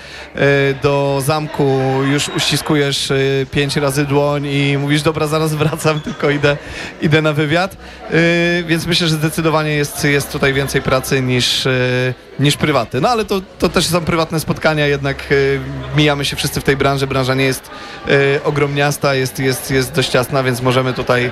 do zamku już uściskujesz pięć razy dłoń i mówisz, dobra, zaraz wracam, *laughs* tylko idę, idę na wywiad, więc myślę, że zdecydowanie jest, jest tutaj więcej pracy niż, niż prywaty. No ale to, to też są prywatne spotkania, jednak yy, mijamy się wszyscy w tej branży, branża nie jest yy, ogromniasta, jest, jest, jest dość jasna, więc możemy tutaj yy,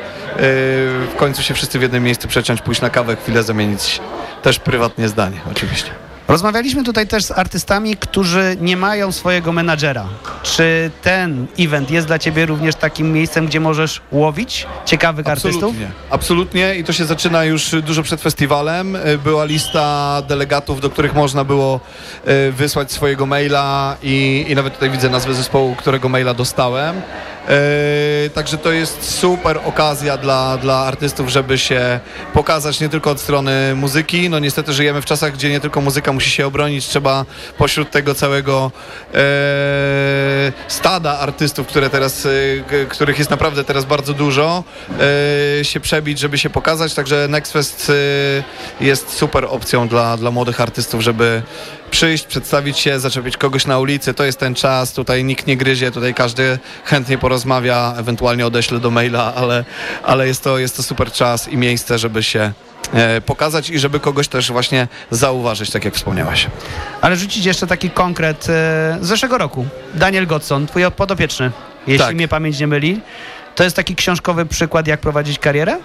w końcu się wszyscy w jednym miejscu przeciąć, pójść na kawę, chwilę zamienić też prywatnie zdanie, oczywiście. Rozmawialiśmy tutaj też z artystami, którzy nie mają swojego menadżera. Czy ten event jest dla Ciebie również takim miejscem, gdzie możesz łowić ciekawych artystów? Absolutnie. Absolutnie i to się zaczyna już dużo przed festiwalem. Y, Była lista delegatów, do których można było y, wysłać swojego maila i, i nawet tutaj widzę nazwę zespołu, którego maila dostałem. Y, Także to jest super okazja dla, dla artystów, żeby się pokazać nie tylko od strony muzyki. No niestety żyjemy w czasach, gdzie nie tylko muzyka musi się obronić, trzeba pośród tego całego e, stada artystów, które teraz, k- których jest naprawdę teraz bardzo dużo, się przebić, żeby się pokazać. Także Next Fest e, jest super opcją dla, dla młodych artystów, żeby przyjść, przedstawić się, zaczepić kogoś na ulicy, to jest ten czas, tutaj nikt nie gryzie, tutaj każdy chętnie porozmawia, ewentualnie odeślę do maila, ale, ale jest, to, jest to super czas i miejsce, żeby się e, pokazać i żeby kogoś też właśnie zauważyć, tak jak wspomniałaś. Ale rzucić jeszcze taki konkret e, z zeszłego roku. Daniel Godson, twój podopieczny, jeśli Tak. mnie pamięć nie myli. To jest taki książkowy przykład, jak prowadzić karierę?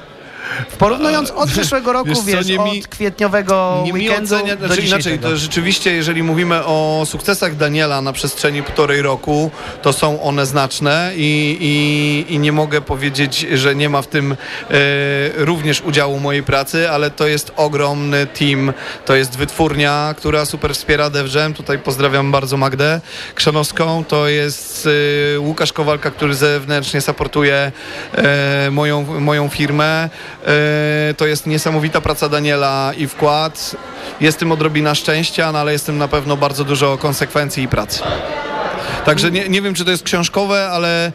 Porównując od zeszłego roku, Wiesz co, wiesz, nie mi- od kwietniowego Nie mi weekendu ocenia, do znaczy inaczej, to rzeczywiście, jeżeli mówimy o sukcesach Daniela na przestrzeni półtorej roku, to są one znaczne i, i, i nie mogę powiedzieć, że nie ma w tym e, również udziału mojej pracy, ale to jest ogromny team, to jest wytwórnia, która super wspiera DevJam, tutaj pozdrawiam bardzo Magdę Krzanowską, to jest e, Łukasz Kowalka, który zewnętrznie supportuje e, moją, moją firmę, to jest niesamowita praca Daniela i wkład, jest tym odrobina szczęścia, no ale jest tym na pewno bardzo dużo konsekwencji i pracy. Także nie, nie wiem, czy to jest książkowe, ale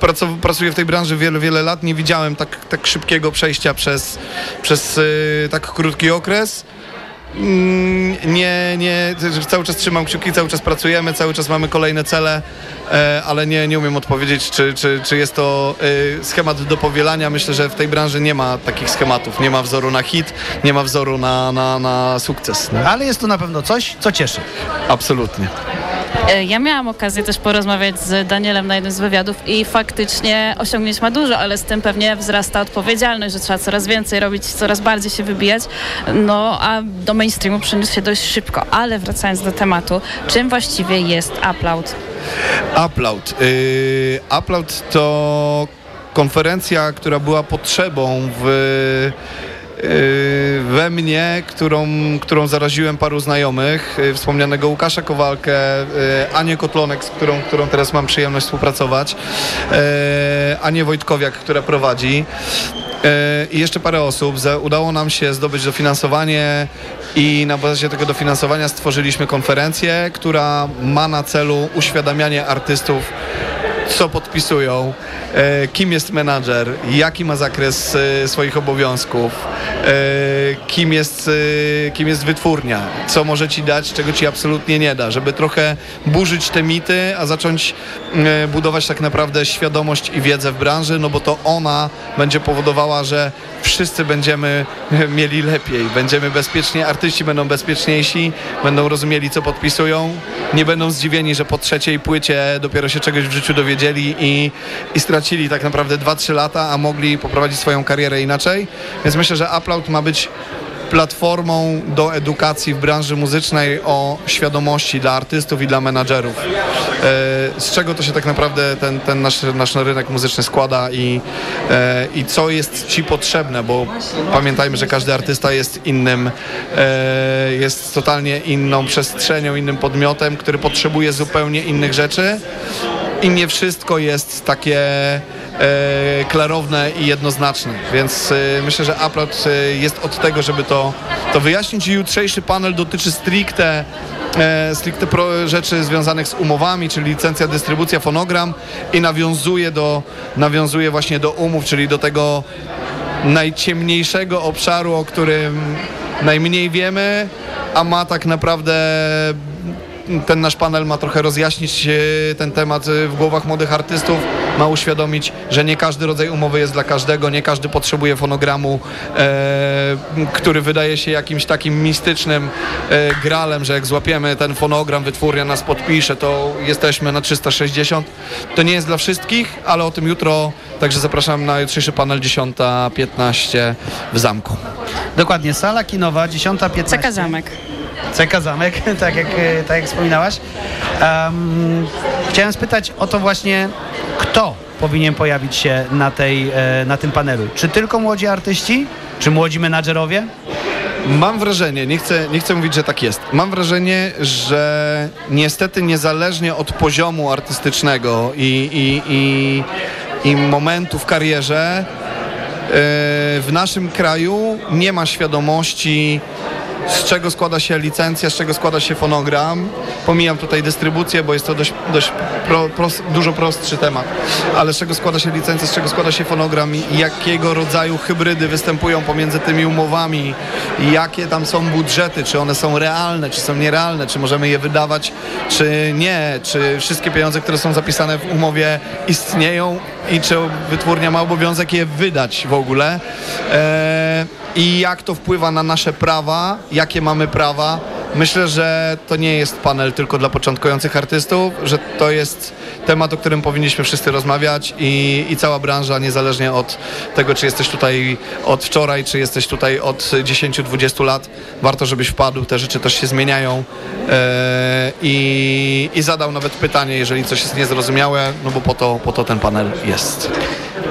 pracu- pracuję w tej branży wiele, wiele lat. Nie widziałem tak, tak szybkiego przejścia przez, przez yy, tak krótki okres. Mm, Nie, nie, cały czas trzymam kciuki, cały czas pracujemy, cały czas mamy kolejne cele, e, ale nie, nie umiem odpowiedzieć, czy, czy, czy jest to e, schemat do powielania. Myślę, że w tej branży nie ma takich schematów. Nie ma wzoru na hit, nie ma wzoru na, na, na sukces. Nie? Ale jest to na pewno coś, co cieszy. Absolutnie. E, Ja miałam okazję też porozmawiać z Danielem na jednym z wywiadów i faktycznie osiągnięć ma dużo, ale z tym pewnie wzrasta odpowiedzialność, że trzeba coraz więcej robić, coraz bardziej się wybijać. No a do mainstreamu przeniósł się dość szybko. Ale wracając do tematu, czym właściwie jest Upload? Upload. Yy, Upload to konferencja, która była potrzebą w we mnie, którą, którą zaraziłem paru znajomych, yy, wspomnianego Łukasza Kowalkę, yy, Anię Kotlonek, z którą, którą teraz mam przyjemność współpracować, Anię Wojtkowiak, która prowadzi. I jeszcze parę osób. Udało nam się zdobyć dofinansowanie i na bazie tego dofinansowania stworzyliśmy konferencję, która ma na celu uświadamianie artystów co podpisują, e, kim jest menadżer, jaki ma zakres e, swoich obowiązków, e, kim, jest, kim jest wytwórnia, co może ci dać, czego ci absolutnie nie da, żeby trochę burzyć te mity, a zacząć budować tak naprawdę świadomość i wiedzę w branży, no bo to ona będzie powodowała, że wszyscy będziemy mieli lepiej, będziemy bezpiecznie, artyści będą bezpieczniejsi, będą rozumieli, co podpisują, nie będą zdziwieni, że po trzeciej płycie dopiero się czegoś w życiu dowiedzieli i, i stracili tak naprawdę 2-3 lata, a mogli poprowadzić swoją karierę inaczej. Więc myślę, że Upload ma być platformą do edukacji w branży muzycznej o świadomości dla artystów i dla menadżerów. E, Z czego to się tak naprawdę ten, ten nasz, nasz rynek muzyczny składa i, e, i co jest ci potrzebne, bo pamiętajmy, że każdy artysta jest innym, e, jest totalnie inną przestrzenią, innym podmiotem, który potrzebuje zupełnie innych rzeczy i nie wszystko jest takie e, klarowne i jednoznaczne, więc e, myślę, że Upload e, jest od tego, żeby to, to wyjaśnić. I jutrzejszy panel dotyczy stricte e, stricte pro, rzeczy związanych z umowami, czyli licencja, dystrybucja, fonogram i nawiązuje do, nawiązuje właśnie do umów, czyli do tego najciemniejszego obszaru, o którym najmniej wiemy, a ma tak naprawdę ten nasz panel ma trochę rozjaśnić e, ten temat e, w głowach młodych artystów, ma uświadomić, że nie każdy rodzaj umowy jest dla każdego, nie każdy potrzebuje fonogramu, e, który wydaje się jakimś takim mistycznym e, gralem, że jak złapiemy ten fonogram, wytwórnia nas podpisze, to jesteśmy na 360. To nie jest dla wszystkich, ale o tym jutro, także zapraszam na jutrzejszy panel 10.15 w Zamku. Dokładnie, sala kinowa, 10.15. Ceka Zamek. Ceka Zamek, *laughs* tak jak, e, tak jak wspominałaś. Em, chciałem spytać o to właśnie, kto powinien pojawić się na, tej, e, na tym panelu? Czy tylko młodzi artyści? Czy młodzi menadżerowie? Mam wrażenie, nie chcę, nie chcę mówić, że tak jest. Mam wrażenie, że niestety niezależnie od poziomu artystycznego i, i, i, i momentu w karierze, e, w naszym kraju nie ma świadomości z czego składa się licencja, z czego składa się fonogram. Pomijam tutaj dystrybucję, bo jest to dość, dość pro, pros, dużo prostszy temat. Ale z czego składa się licencja, z czego składa się fonogram jakiego rodzaju hybrydy występują pomiędzy tymi umowami, jakie tam są budżety, czy one są realne, czy są nierealne, czy możemy je wydawać, czy nie, czy wszystkie pieniądze, które są zapisane w umowie istnieją i czy wytwórnia ma obowiązek je wydać w ogóle. E, I jak to wpływa na nasze prawa, jakie mamy prawa. Myślę, że to nie jest panel tylko dla początkujących artystów, że to jest temat, o którym powinniśmy wszyscy rozmawiać i, i cała branża, niezależnie od tego, czy jesteś tutaj od wczoraj, czy jesteś tutaj od 10-20 lat, warto, żebyś wpadł, te rzeczy też się zmieniają e, i, i zadał nawet pytanie, jeżeli coś jest niezrozumiałe, no bo po to, po to ten panel jest.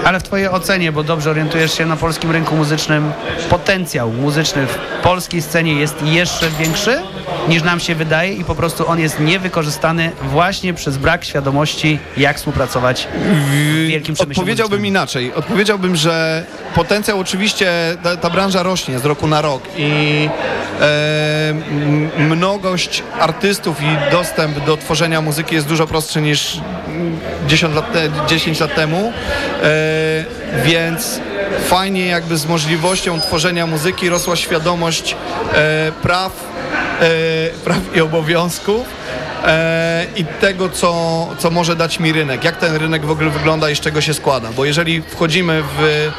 Ale w Twojej ocenie, bo dobrze orientujesz się na polskim rynku muzycznym, potencjał muzyczny w polskiej scenie jest jeszcze większy niż nam się wydaje i po prostu on jest niewykorzystany właśnie przez brak świadomości, jak współpracować w wielkim przemyśle Odpowiedziałbym muzycznym. inaczej. Odpowiedziałbym, że potencjał oczywiście, ta, ta branża rośnie z roku na rok i mnogość artystów i dostęp do tworzenia muzyki jest dużo prostszy niż mm, 10 lat, te, 10 lat temu, e, więc fajnie jakby z możliwością tworzenia muzyki rosła świadomość e, praw, e, praw i obowiązków. e, i tego, co, co może dać mi rynek, jak ten rynek w ogóle wygląda i z czego się składa. Bo jeżeli wchodzimy w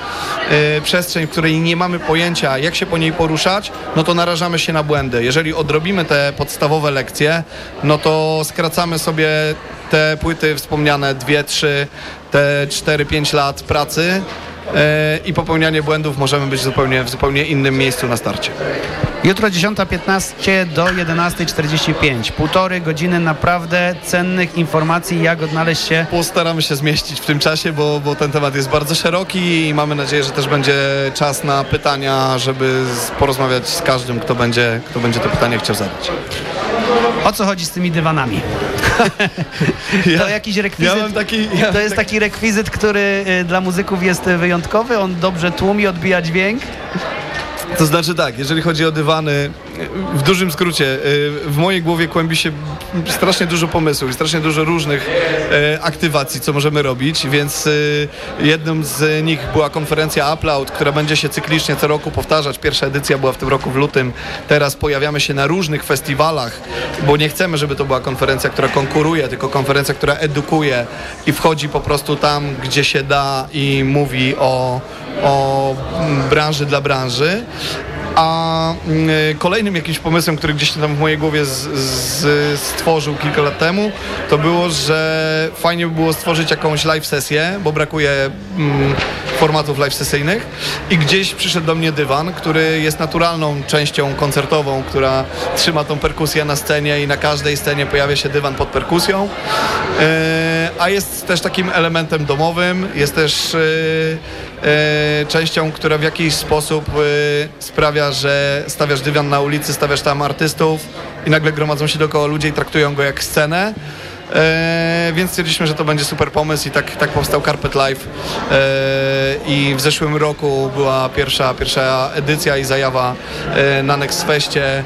e, przestrzeń, w której nie mamy pojęcia, jak się po niej poruszać, no to narażamy się na błędy. Jeżeli odrobimy te podstawowe lekcje, no to skracamy sobie te płyty wspomniane, dwie, trzy, te 4-5 lat pracy e, i popełnianie błędów możemy być zupełnie, w zupełnie innym miejscu na starcie. Jutro 10.15 do 11.45. Półtorej godziny naprawdę cennych informacji, jak odnaleźć się. Postaramy się zmieścić w tym czasie, bo, bo ten temat jest bardzo szeroki i mamy nadzieję, że też będzie czas na pytania, żeby porozmawiać z każdym, kto będzie, kto będzie to pytanie chciał zadać. O co chodzi z tymi dywanami? *laughs* to jakiś rekwizyt. ja taki- ja to jest taki rekwizyt, który y, dla muzyków jest wyjątkowy. On dobrze tłumi, odbija dźwięk. To znaczy tak, jeżeli chodzi o dywany, w dużym skrócie, y, w mojej głowie kłębi się strasznie dużo pomysłów i strasznie dużo różnych y, aktywacji, co możemy robić, więc y, jedną z nich była konferencja Upload, która będzie się cyklicznie co roku powtarzać. Pierwsza edycja była w tym roku w lutym. Teraz pojawiamy się na różnych festiwalach, bo nie chcemy, żeby to była konferencja, która konkuruje, tylko konferencja, która edukuje i wchodzi po prostu tam, gdzie się da i mówi o, o branży dla branży. A mm, kolejnym jakimś pomysłem, który gdzieś tam w mojej głowie z, z, stworzył kilka lat temu, to było, że fajnie by było stworzyć jakąś live sesję, bo brakuje mm, formatów live sesyjnych. I gdzieś przyszedł do mnie dywan, który jest naturalną częścią koncertową, która trzyma tą perkusję na scenie i na każdej scenie pojawia się dywan pod perkusją, e, a jest też takim elementem domowym, jest też e, częścią, która w jakiś sposób e, sprawia, że stawiasz dywan na ulicy, stawiasz tam artystów i nagle gromadzą się dookoła ludzie i traktują go jak scenę. E, więc stwierdziliśmy, że to będzie super pomysł i tak, tak powstał Carpet Live. E, I w zeszłym roku była pierwsza, pierwsza edycja i zajawa e, na Next Festie.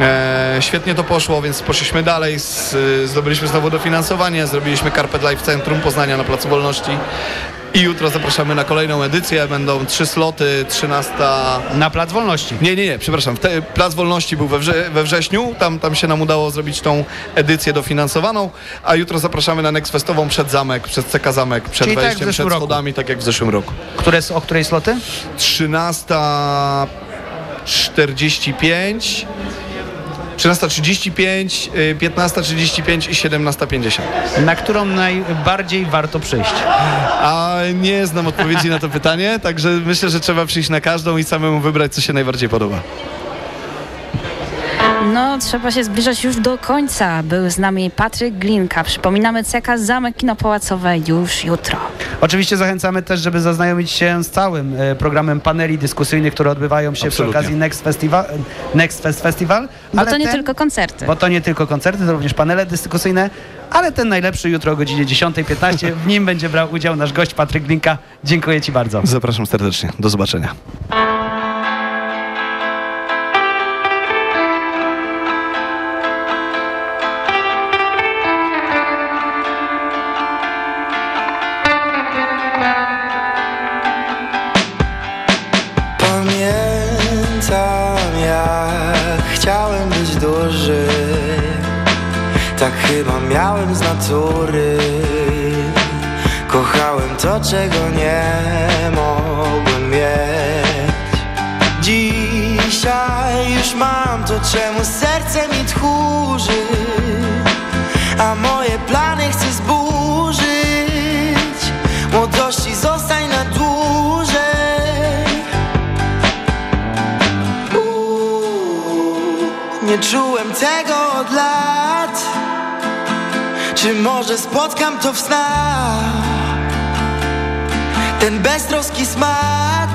E, świetnie to poszło, więc poszliśmy dalej, z, zdobyliśmy znowu dofinansowanie, zrobiliśmy Carpet Live w Centrum Poznania na Placu Wolności. I jutro zapraszamy na kolejną edycję. Będą trzy sloty, 13. Na Plac Wolności. Nie, nie, nie, przepraszam. Te, Plac Wolności był we, wrze, we wrześniu. Tam, tam się nam udało zrobić tą edycję dofinansowaną. A jutro zapraszamy na Next Festową przed zamek, przed CK Zamek, przed Czyli tak wejściem, zeszłym przed roku. schodami, tak jak w zeszłym roku. Które, o której sloty? 13.45. 13.35, y, 15.35 i 17.50. Na którą najbardziej warto przyjść? A nie znam odpowiedzi na to pytanie, także myślę, że trzeba przyjść na każdą i samemu wybrać, co się najbardziej podoba. No, trzeba się zbliżać już do końca. Był z nami Patryk Glinka. Przypominamy CK Zamek Kino Pałacowe już jutro. Oczywiście zachęcamy też, żeby zaznajomić się z całym e, programem paneli dyskusyjnych, które odbywają się Absolutnie. przy okazji Next Festival. Next Fest Festival. Bo ale to nie ten- tylko koncerty. Bo to nie tylko koncerty, to również panele dyskusyjne, ale ten najlepszy jutro o godzinie 10.15. W nim będzie brał udział nasz gość Patryk Glinka. Dziękuję Ci bardzo. Zapraszam serdecznie. Do zobaczenia. Czego nie mogłem mieć. Dzisiaj już mam to, czemu serce mi tchórzy A moje plany chcę zburzyć. Młodości zostań na dłużej. Uuu, Nie czułem tego od lat. Czy może spotkam to w snach Ten beztroski smak.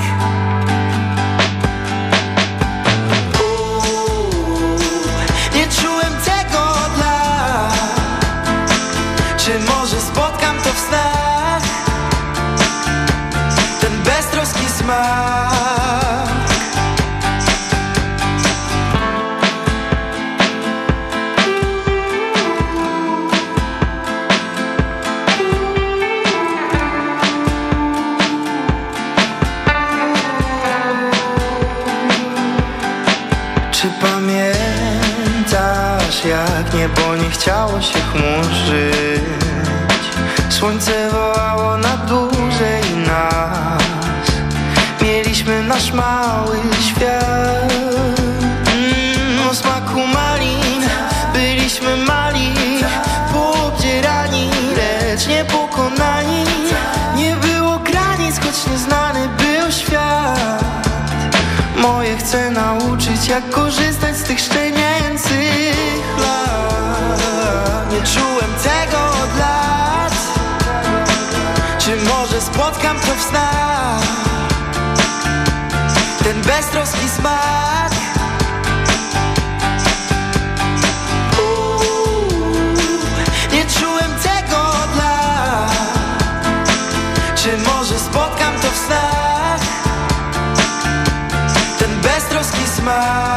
Nie czułem tego od lat Czy może spotkam to w snach? Ten beztroski smak Czy pamiętasz jak niebo nie chciało się chmurzyć? Słońce wołało na dłużej nas. Mieliśmy nasz mały świat jak korzystać z tych szczenięcych lat? Nie czułem tego od lat. Czy może spotkam to w snach? Ten beztroski smak beztroski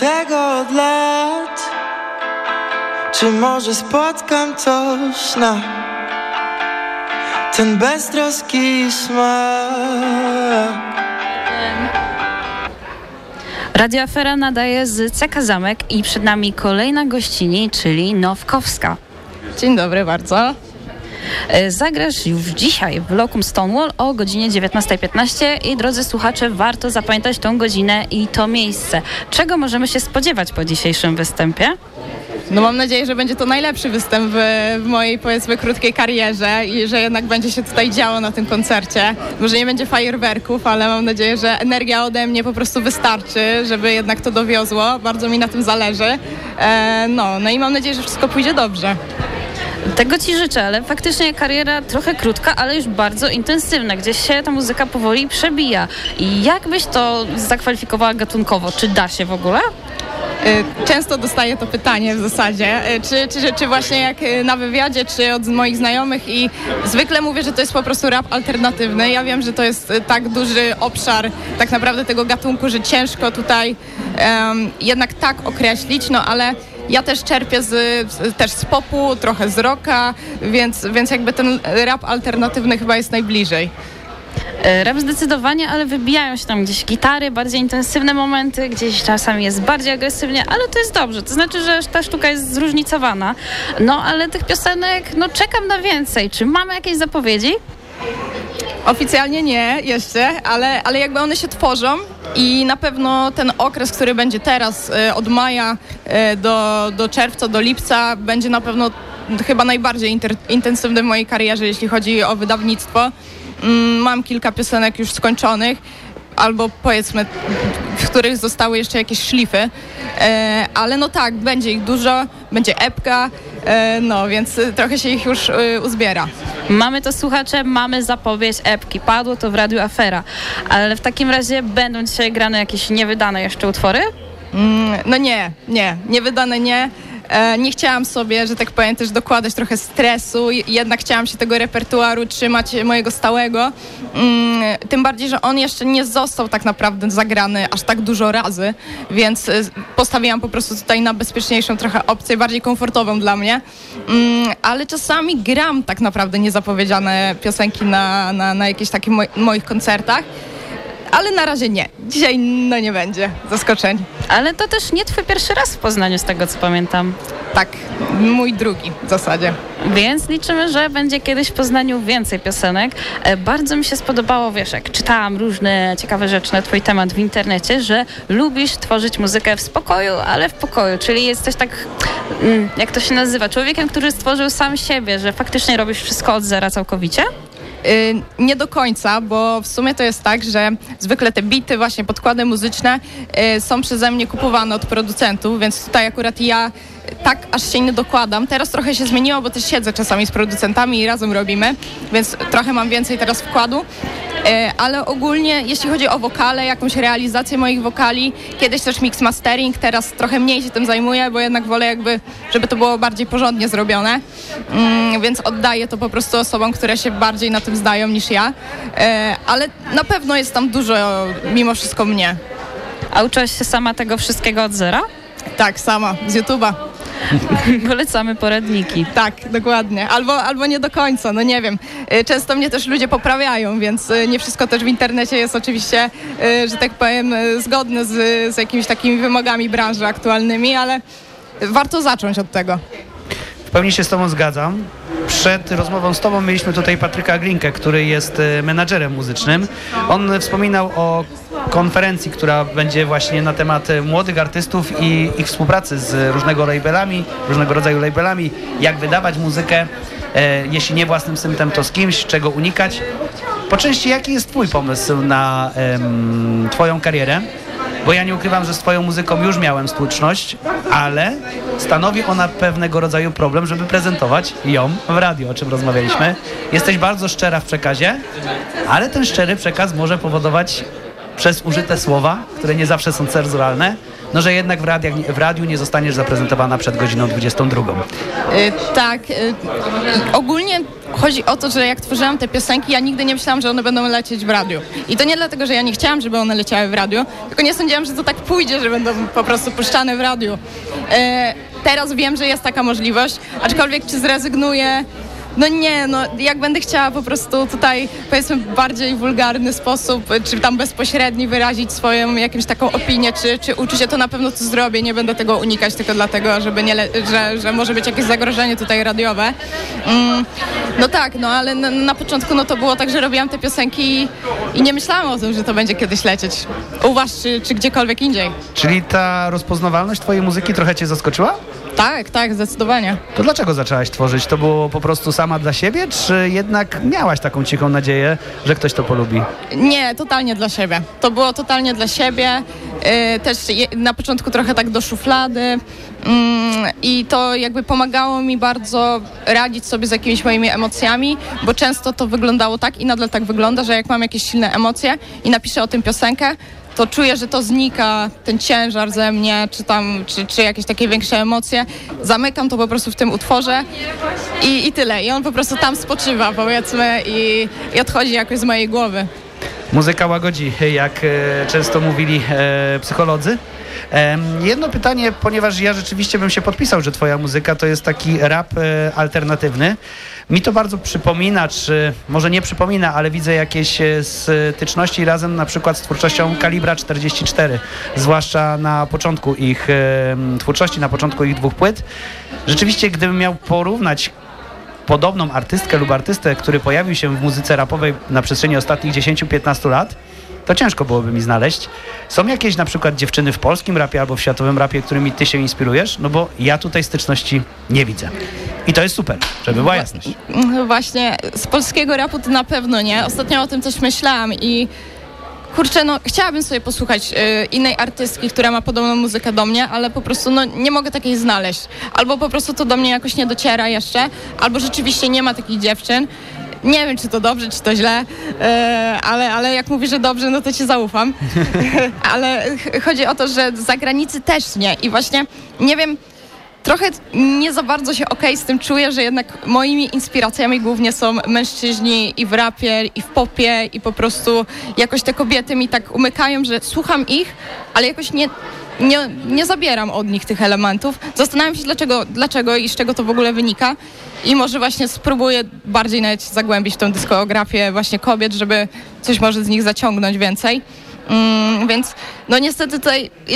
tego od lat Czy może spotkam w snach Ten beztroski smak Radio Afera nadaje z CK Zamek i przed nami kolejna gościni, czyli Nowkowska. Dzień dobry bardzo. E, Zagrasz już dzisiaj w Lokum Stonewall o godzinie 19.15 i drodzy słuchacze, warto zapamiętać tą godzinę i to miejsce. Czego możemy się spodziewać po dzisiejszym występie? No mam nadzieję, że będzie to najlepszy występ w, w mojej powiedzmy krótkiej karierze i że jednak będzie się tutaj działo na tym koncercie. Może nie będzie fajerwerków, ale mam nadzieję, że energia ode mnie po prostu wystarczy, żeby jednak to dowiozło. Bardzo mi na tym zależy. E, no, no i mam nadzieję, że wszystko pójdzie dobrze. Tego Ci życzę, ale faktycznie kariera trochę krótka, ale już bardzo intensywna. Gdzieś się ta muzyka powoli przebija. Jak byś to zakwalifikowała gatunkowo? Czy da się w ogóle? Y, Często dostaję to pytanie w zasadzie, y, czy, czy, czy właśnie jak y, na wywiadzie, czy od moich znajomych i zwykle mówię, że to jest po prostu rap alternatywny. Ja wiem, że to jest tak duży obszar tak naprawdę tego gatunku, że ciężko tutaj em, jednak tak określić, no ale ja też czerpię z, też z popu, trochę z rocka, więc, więc jakby ten rap alternatywny chyba jest najbliżej. E, Rap zdecydowanie, ale wybijają się tam gdzieś gitary, bardziej intensywne momenty, gdzieś czasami jest bardziej agresywnie, ale to jest dobrze. To znaczy, że ta sztuka jest zróżnicowana. No, ale tych piosenek, no czekam na więcej. Czy mamy jakieś zapowiedzi? Oficjalnie nie jeszcze, ale, ale jakby one się tworzą i na pewno ten okres, który będzie teraz e, od maja e, do, do czerwca, do lipca będzie na pewno chyba najbardziej inter, intensywny w mojej karierze, jeśli chodzi o wydawnictwo. Mm, Mam kilka piosenek już skończonych albo powiedzmy, w których zostały jeszcze jakieś szlify, e, ale no tak, będzie ich dużo, będzie epka, no, więc y, trochę się ich już y, uzbiera. Mamy to słuchacze, mamy zapowiedź epki. Padło to w Radiu Afera. Ale w takim razie będą dzisiaj grane jakieś niewydane jeszcze utwory? Mm, no nie, nie, niewydane nie. E, nie chciałam sobie, że tak powiem, też dokładać trochę stresu, jednak chciałam się tego repertuaru trzymać mojego stałego. Mm, tym bardziej, że on jeszcze nie został tak naprawdę zagrany aż tak dużo razy, więc e, postawiłam po prostu tutaj na bezpieczniejszą trochę opcję, bardziej komfortową dla mnie. Mm, ale czasami gram tak naprawdę niezapowiedziane piosenki na, na, na jakichś takich moich koncertach ale na razie nie. Dzisiaj no nie będzie zaskoczeń. Ale to też nie twój pierwszy raz w Poznaniu, z tego co pamiętam. Tak, mój drugi w zasadzie. Więc liczymy, że będzie kiedyś w Poznaniu więcej piosenek. E, bardzo mi się spodobało, wiesz, jak czytałam różne ciekawe rzeczy na twój temat w internecie, że lubisz tworzyć muzykę w spokoju, ale w pokoju, czyli jesteś tak, mm, jak to się nazywa, człowiekiem, który stworzył sam siebie, że faktycznie robisz wszystko od zera całkowicie? Y, nie do końca, bo w sumie to jest tak, że zwykle te bity, właśnie podkłady muzyczne y, są przeze mnie kupowane od producentów, więc tutaj akurat ja tak aż się nie dokładam. Teraz trochę się zmieniło, bo też siedzę czasami z producentami i razem robimy, więc trochę mam więcej teraz wkładu. E, ale ogólnie jeśli chodzi o wokale, jakąś realizację moich wokali, kiedyś też mix mastering, teraz trochę mniej się tym zajmuję, bo jednak wolę jakby, żeby to było bardziej porządnie zrobione, mm, więc oddaję to po prostu osobom, które się bardziej na tym zdają niż ja, e, ale na pewno jest tam dużo mimo wszystko mnie. A uczyłaś się sama tego wszystkiego od zera? Tak, sama, z YouTube'a. *laughs* Polecamy poradniki. Tak, dokładnie. Albo, albo nie do końca, no nie wiem. Y, często mnie też ludzie poprawiają, więc y, nie wszystko też w internecie jest oczywiście, y, że tak powiem, zgodne z, z jakimiś takimi wymogami branży aktualnymi, ale warto zacząć od tego. W pełni się z Tobą zgadzam. Przed rozmową z Tobą mieliśmy tutaj Patryka Glinkę, który jest menadżerem muzycznym. On wspominał o konferencji, która będzie właśnie na temat e, młodych artystów i ich współpracy z różnego labelami, różnego rodzaju labelami, jak wydawać muzykę, e, jeśli nie własnym syntem, to z kimś, czego unikać. Po części, jaki jest Twój pomysł na Twoją karierę? Bo ja nie ukrywam, że z Twoją muzyką już miałem styczność, ale stanowi ona pewnego rodzaju problem, żeby prezentować ją w radio, o czym rozmawialiśmy. Jesteś bardzo szczera w przekazie, ale ten szczery przekaz może powodować przez użyte słowa, które nie zawsze są cenzuralne, no że jednak w, radiach, w radiu nie zostaniesz zaprezentowana przed godziną 22. Yy, tak. Yy, ogólnie chodzi o to, że jak tworzyłam te piosenki, ja nigdy nie myślałam, że one będą lecieć w radiu. I to nie dlatego, że ja nie chciałam, żeby one leciały w radiu, tylko nie sądziłam, że to tak pójdzie, że będą po prostu puszczane w radiu. Yy, teraz wiem, że jest taka możliwość, aczkolwiek czy zrezygnuję no nie, no jak będę chciała po prostu tutaj powiedzmy bardziej wulgarny sposób, czy tam bezpośredni wyrazić swoją jakąś taką opinię, czy, czy uczucie, to na pewno to zrobię. Nie będę tego unikać tylko dlatego, żeby nie że, że może być jakieś zagrożenie tutaj radiowe. Mm, no tak, no ale na, na, początku no to było tak, że robiłam te piosenki i, i, nie myślałam o tym, że to będzie kiedyś lecieć. U was, czy, czy gdziekolwiek indziej. Czyli ta rozpoznawalność twojej muzyki trochę cię zaskoczyła? Tak, tak, zdecydowanie. To dlaczego zaczęłaś tworzyć? To było po prostu sama dla siebie, czy jednak miałaś taką cichą nadzieję, że ktoś to polubi? Nie, totalnie dla siebie. To było totalnie dla siebie. Yy, też na początku trochę tak do szuflady. Yy, I to jakby pomagało mi bardzo radzić sobie z jakimiś moimi emocjami, bo często to wyglądało tak i nadal tak wygląda, że jak mam jakieś silne emocje i napiszę o tym piosenkę, to czuję, że to znika, ten ciężar ze mnie, czy tam, czy, czy jakieś takie większe emocje. Zamykam to po prostu w tym utworze i, i tyle. I on po prostu tam spoczywa, powiedzmy, i, i odchodzi jakoś z mojej głowy. Muzyka łagodzi, jak e, często mówili e, psycholodzy. Jedno pytanie, ponieważ ja rzeczywiście bym się podpisał, że twoja muzyka to jest taki rap e, alternatywny. Mi to bardzo przypomina, czy może nie przypomina, ale widzę jakieś e, styczności razem na przykład z twórczością Kalibra 44, zwłaszcza na początku ich twórczości, na początku ich dwóch płyt. Rzeczywiście, gdybym miał porównać podobną artystkę lub artystę, który pojawił się w muzyce rapowej na przestrzeni ostatnich 10-15 lat, to ciężko byłoby mi znaleźć. Są jakieś na przykład dziewczyny w polskim rapie albo w światowym rapie, którymi ty się inspirujesz? No bo ja tutaj styczności nie widzę. I to jest super, żeby była jasność. No właśnie, z polskiego rapu to na pewno nie. Ostatnio o tym coś myślałam i kurczę, no chciałabym sobie posłuchać y, innej artystki, która ma podobną muzykę do mnie, ale po prostu no, nie mogę takiej znaleźć. Albo po prostu to do mnie jakoś nie dociera jeszcze, albo rzeczywiście nie ma takich dziewczyn. Nie wiem, czy to dobrze, czy to źle, e, ale, ale jak mówisz, że dobrze, no to ci zaufam. *laughs* ale ch- chodzi o to, że z zagranicy też nie. I właśnie nie wiem, trochę nie za bardzo się okej z tym czuję, że jednak moimi inspiracjami głównie są mężczyźni i w rapie, i w popie, i po prostu jakoś te kobiety mi tak umykają, że słucham ich, ale jakoś nie, nie, nie zabieram od nich tych elementów. Zastanawiam się dlaczego, dlaczego i z czego to w ogóle wynika. I może właśnie spróbuję bardziej nawet zagłębić w tą dyskografię właśnie kobiet, żeby coś może z nich zaciągnąć więcej. Mm, więc no niestety tutaj